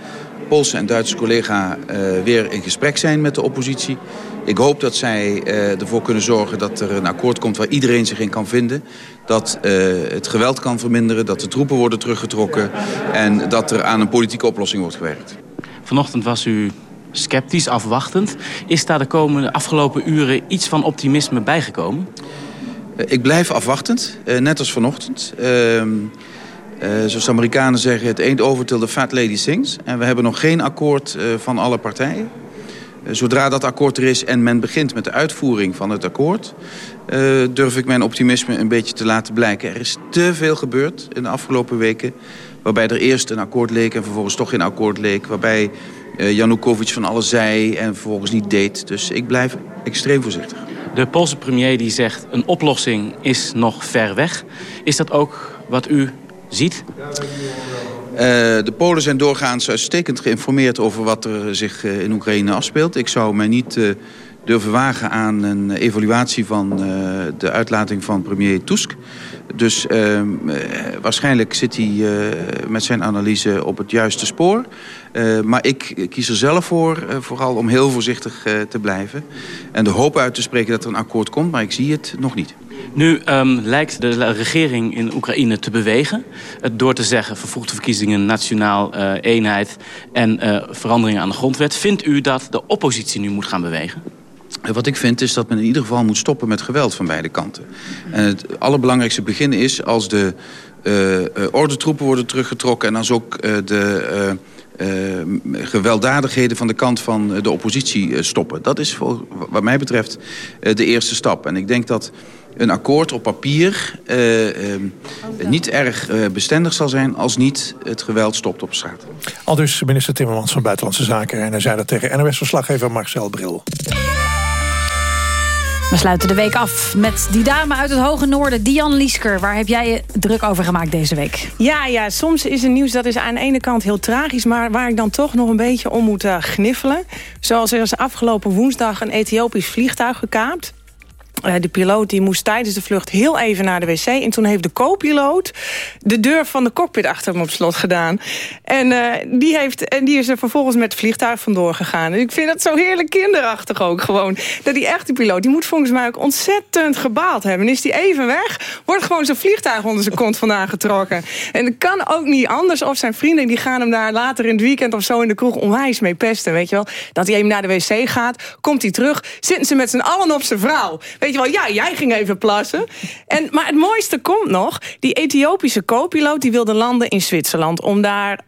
Poolse en Duitse collega uh, weer in gesprek zijn met de oppositie. Ik hoop dat zij uh, ervoor kunnen zorgen dat er een akkoord komt... waar iedereen zich in kan vinden. Dat het geweld kan verminderen, dat de troepen worden teruggetrokken... en dat er aan een politieke oplossing wordt gewerkt. Vanochtend was u sceptisch, afwachtend. Is daar de komende afgelopen uren iets van optimisme bijgekomen? Ik blijf afwachtend, net als vanochtend. Uh, zoals de Amerikanen zeggen, het ain't over till the fat lady sings. En we hebben nog geen akkoord van alle partijen. Zodra dat akkoord er is en men begint met de uitvoering van het akkoord... Durf ik mijn optimisme een beetje te laten blijken. Er is te veel gebeurd in de afgelopen weken... waarbij er eerst een akkoord leek en vervolgens toch geen akkoord leek... waarbij uh, Janukovic van alles zei en vervolgens niet deed. Dus ik blijf extreem voorzichtig. De Poolse premier die zegt een oplossing is nog ver weg. Is dat ook wat u ziet? Uh, de Polen zijn doorgaans uitstekend geïnformeerd over wat er zich uh, in Oekraïne afspeelt. Ik zou mij niet uh, durven wagen aan een evaluatie van de uitlating van premier Tusk. Dus ehm, waarschijnlijk zit hij met zijn analyse op het juiste spoor. maar ik kies er zelf voor, vooral om heel voorzichtig te blijven. En de hoop uit te spreken dat er een akkoord komt, maar ik zie het nog niet. Nu um, lijkt de regering in Oekraïne te bewegen. door te zeggen vervroegde verkiezingen, nationaal eenheid en veranderingen aan de grondwet. Vindt u dat de oppositie nu moet gaan bewegen? Wat ik vind is dat men in ieder geval moet stoppen met geweld van beide kanten. En het allerbelangrijkste begin is als de uh, ordentroepen worden teruggetrokken... en als ook de... Uh, gewelddadigheden van de kant van de oppositie uh, stoppen. Dat is voor, wat mij betreft uh, de eerste stap. En ik denk dat een akkoord op papier niet erg bestendig zal zijn... als niet het geweld stopt op straat. Al dus minister Timmermans van Buitenlandse Zaken... en hij zei dat tegen NOS-verslaggever Marcel Bril. We sluiten de week af met die dame uit het hoge noorden, Diane Liesker. Waar heb jij je druk over gemaakt deze week? Ja, ja, soms is het nieuws dat is aan de ene kant heel tragisch... maar waar ik dan toch nog een beetje om moet uh, gniffelen. Zoals er is afgelopen woensdag een Ethiopisch vliegtuig gekaapt. Uh, de piloot die moest tijdens de vlucht heel even naar de wc. En toen heeft de co-piloot de deur van de cockpit achter hem op slot gedaan. En, uh, die, heeft, en die is er vervolgens met het vliegtuig vandoor gegaan. Ik vind dat zo heerlijk kinderachtig ook gewoon. Dat die echte piloot, die moet volgens mij ook ontzettend gebaald hebben. En is die even weg, wordt gewoon zijn vliegtuig onder zijn kont vandaan getrokken. En het kan ook niet anders. Of zijn vrienden die gaan hem daar later in het weekend of zo in de kroeg onwijs mee pesten. Weet je wel? Dat hij even naar de wc gaat, komt hij terug, zitten ze met z'n allen op zijn vrouw. Weet je ja, jij ging even plassen. En, maar het mooiste komt nog. Die Ethiopische co-piloot die wilde landen in Zwitserland... om daar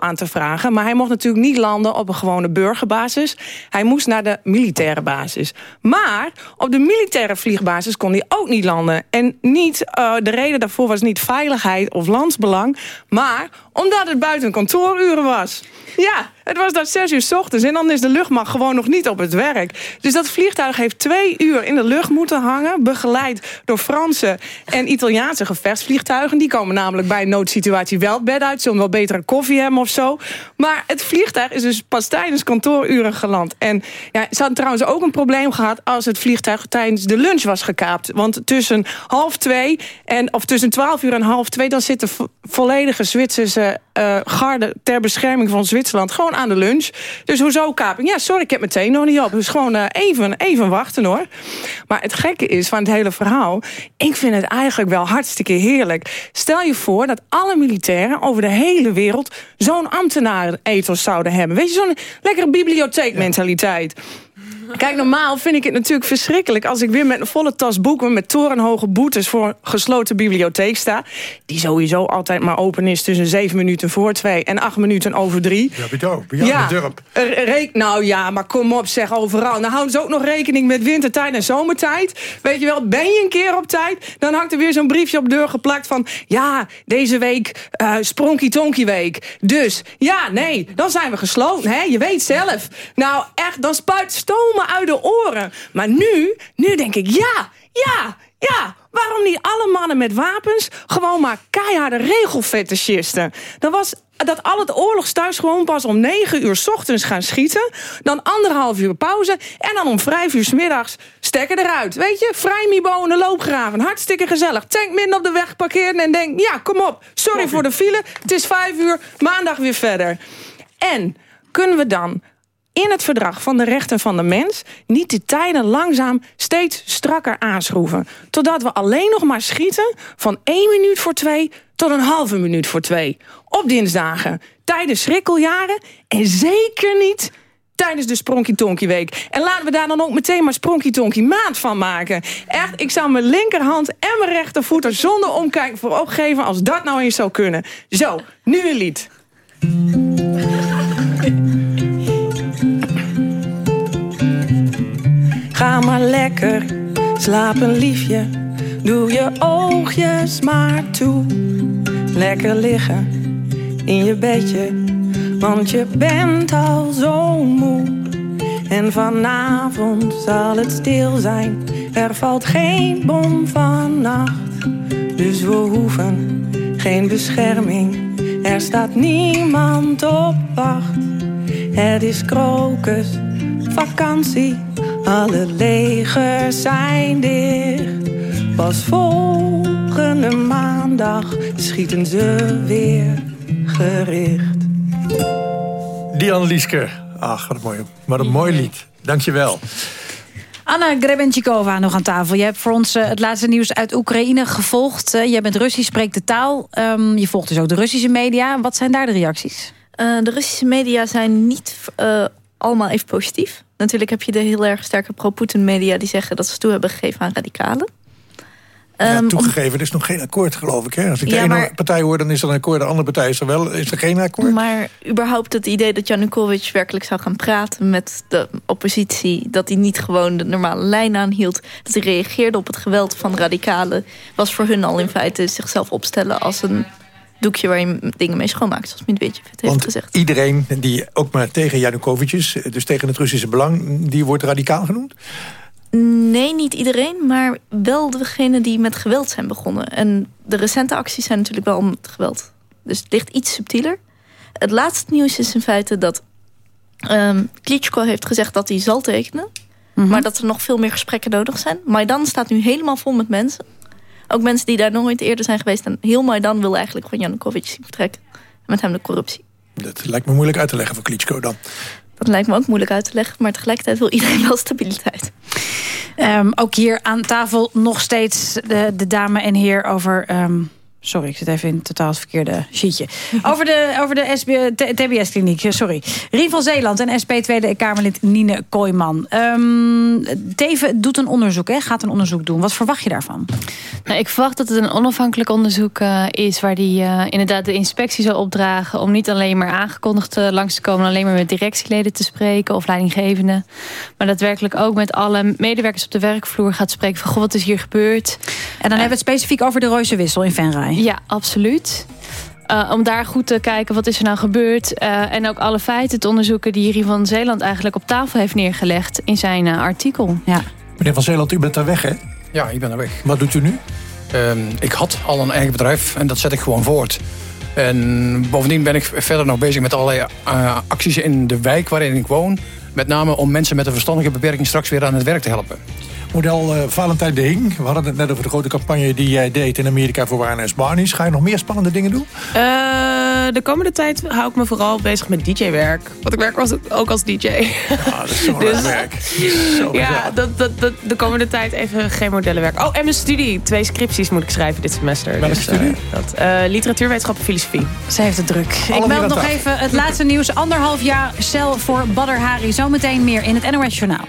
aan te vragen. Maar hij mocht natuurlijk niet landen op een gewone burgerbasis. Hij moest naar de militaire basis. Maar op de militaire vliegbasis kon hij ook niet landen. En niet, uh, de reden daarvoor was niet veiligheid of landsbelang... maar omdat het buiten kantooruren was. Ja, het was daar zes uur s ochtends en dan is de luchtmacht gewoon nog niet op het werk. Dus dat vliegtuig heeft twee uur in de lucht moeten hangen... begeleid door Franse en Italiaanse gevechtsvliegtuigen. Die komen namelijk bij een noodsituatie wel het bed uit. Zullen wel betere koffie hebben of zo. Maar het vliegtuig is dus pas tijdens kantooruren geland. En ja, ze hadden trouwens ook een probleem gehad... als het vliegtuig tijdens de lunch was gekaapt. Want tussen half twee en of tussen twaalf uur en half twee... dan zit de volledige Zwitserse uh, garde ter bescherming van Zwitserland... gewoon aan de lunch. Dus hoezo kaping? Ja, sorry, ik heb meteen nog niet op. Dus gewoon uh, even, even wachten hoor. Maar het gekke is van het hele verhaal... ik vind het eigenlijk wel hartstikke heerlijk. Stel je voor dat alle militairen over de hele wereld... zo'n ambtenarenethos zouden hebben. Weet je, zo'n lekkere bibliotheekmentaliteit. Kijk, normaal vind ik het natuurlijk verschrikkelijk... als ik weer met een volle tas boeken... met torenhoge boetes voor een gesloten bibliotheek sta... die sowieso altijd maar open is tussen zeven minuten voor twee... en acht minuten over drie. Ja, jou, bij ja, de dorp. Nou ja, maar kom op, zeg overal. Nou houden ze ook nog rekening met wintertijd en zomertijd. Weet je wel, ben je een keer op tijd... dan hangt er weer zo'n briefje op de deur geplakt van... ja, deze week uh, Spronky Tonky week. Dus, ja, nee, dan zijn we gesloten, hè? Je weet zelf. Nou, echt, dan spuit stoom uit de oren. Maar nu, nu denk ik, ja, ja, Ja, waarom niet alle mannen met wapens gewoon maar keiharde regelfetischisten? Dan was dat al het oorlogstuis gewoon pas om 9 uur 's ochtends gaan schieten. Dan anderhalf uur pauze. En dan om 5 uur 's middags stekken eruit. Weet je, vrijmibonen, loopgraven. Hartstikke gezellig. Tank midden op de weg parkeren en denk... ja, kom op, sorry voor de file. Het is 5 uur, maandag weer verder. En kunnen we dan in het verdrag van de rechten van de mens... niet de tijden langzaam steeds strakker aanschroeven. Totdat we alleen nog maar schieten van 1 minuut voor 2 tot een halve minuut voor 2. Op dinsdagen, tijdens schrikkeljaren en zeker niet tijdens de Spronky Tonky Week. En laten we daar dan ook meteen maar Spronky Tonky maand van maken. Echt, ik zou mijn linkerhand en mijn rechtervoet er zonder omkijken voor opgeven... als dat nou eens zou kunnen. Zo, nu een lied. Ga maar lekker, slapen liefje. Doe je oogjes maar toe. Lekker liggen in je bedje, want je bent al zo moe. En vanavond zal het stil zijn, er valt geen bom vannacht. Dus we hoeven geen bescherming, er staat niemand op wacht. Het is krokus, vakantie, alle legers zijn dicht. Pas volgende maandag schieten ze weer gericht. Diane Lieske. Ach, wat een mooi, wat een mooi lied. Dankjewel. Anna Grebenchikova nog aan tafel. Je hebt voor ons eh, het laatste nieuws uit Oekraïne gevolgd. Uh, je bent Russisch, spreekt de taal. Um, je volgt dus ook de Russische media. Wat zijn daar de reacties? Uh, de Russische media zijn niet allemaal even positief. Natuurlijk heb je de heel erg sterke pro-Putin media... die zeggen dat ze toe hebben gegeven aan radicalen. Ja, um, toegegeven, er is nog geen akkoord, geloof ik. Hè? Als ik ja, de ene maar, partij hoor, dan is er een akkoord. De andere partij is er wel. Is er geen akkoord? Maar überhaupt het idee dat Janukovic werkelijk zou gaan praten met de oppositie... dat hij niet gewoon de normale lijn aanhield... dat hij reageerde op het geweld van radicalen... was voor hun al in feite zichzelf opstellen als een doekje waar je dingen mee schoonmaakt, zoals Medvedev heeft Want gezegd. iedereen die ook maar tegen Janukovic is, dus tegen het Russische belang... die wordt radicaal genoemd? Nee, niet iedereen, maar wel degenen die met geweld zijn begonnen. En de recente acties zijn natuurlijk wel met geweld. Dus het ligt iets subtieler. Het laatste nieuws is in feite dat um, Klitschko heeft gezegd dat hij zal tekenen. Mhm. Maar dat er nog veel meer gesprekken nodig zijn. Maidan staat nu helemaal vol met mensen. Ook mensen die daar nooit eerder zijn geweest. En heel Maidan wil eigenlijk van Janukovic zien vertrekken. Met hem de corruptie. Dat lijkt me moeilijk uit te leggen voor Klitschko dan. Dat lijkt me ook moeilijk uit te leggen. Maar tegelijkertijd wil iedereen wel stabiliteit. Um, ook hier aan tafel nog steeds de, de dame en heer over... Um, sorry, ik zit even in totaal het verkeerde sheetje. Over de, over de TBS-kliniek, sorry. Rien van Zeeland en SP Tweede Kamerlid Nine Kooijman. Um, Teven doet een onderzoek, hè? gaat een onderzoek doen. Wat verwacht je daarvan? Nou, ik verwacht dat het een onafhankelijk onderzoek uh, is... waar die uh, inderdaad de inspectie zal opdragen... om niet alleen maar aangekondigd uh, langs te komen... alleen maar met directieleden te spreken of leidinggevenden. Maar daadwerkelijk ook met alle medewerkers op de werkvloer gaat spreken... van, goh, wat is hier gebeurd? En dan hebben we het specifiek over de Royse Wissel in Venray. Ja, absoluut. Uh, om daar goed te kijken wat is er nou gebeurd. Uh, en ook alle feiten te onderzoeken die Rie van Zeeland eigenlijk op tafel heeft neergelegd in zijn uh, artikel. Ja. Meneer van Zeeland, u bent er weg hè? Ja, ik ben er weg. Wat doet u nu? Um, ik had al een eigen bedrijf en dat zet ik gewoon voort. En bovendien ben ik verder nog bezig met allerlei acties in de wijk waarin ik woon. Met name om mensen met een verstandige beperking straks weer aan het werk te helpen. Model uh, Valentijn de Hing. We hadden het net over de grote campagne die jij deed in Amerika voor Warner Barney's. Ga je nog meer spannende dingen doen? Uh, de komende tijd hou ik me vooral bezig met DJ-werk. Want ik werk ook als DJ. Ja, dat is zo'n dus, werk. Zo ja, dat, dat, dat, de komende tijd even geen modellenwerk. Oh, en mijn studie. Twee scripties moet ik schrijven dit semester. Welke dus, studie? Uh, dat, literatuurwetenschap en filosofie. Ze heeft het druk. Alle ik meld nog even het laatste nieuws. Anderhalf jaar cel voor Badr Hari. Zometeen meer in het NOS Journaal.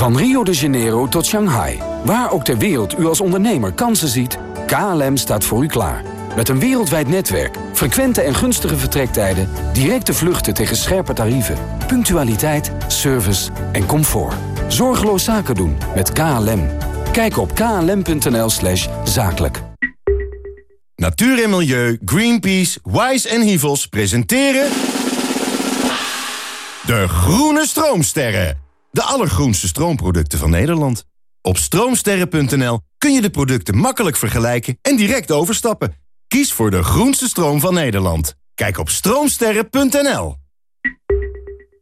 Van Rio de Janeiro tot Shanghai. Waar ook ter wereld u als ondernemer kansen ziet, KLM staat voor u klaar. Met een wereldwijd netwerk, frequente en gunstige vertrektijden... directe vluchten tegen scherpe tarieven, punctualiteit, service en comfort. Zorgeloos zaken doen met KLM. Kijk op klm.nl slash zakelijk. Natuur en Milieu, Greenpeace, Wise en Hivels presenteren... De groene stroomsterren. De allergroenste stroomproducten van Nederland. Op stroomsterren.nl kun je de producten makkelijk vergelijken en direct overstappen. Kies voor de groenste stroom van Nederland. Kijk op stroomsterren.nl.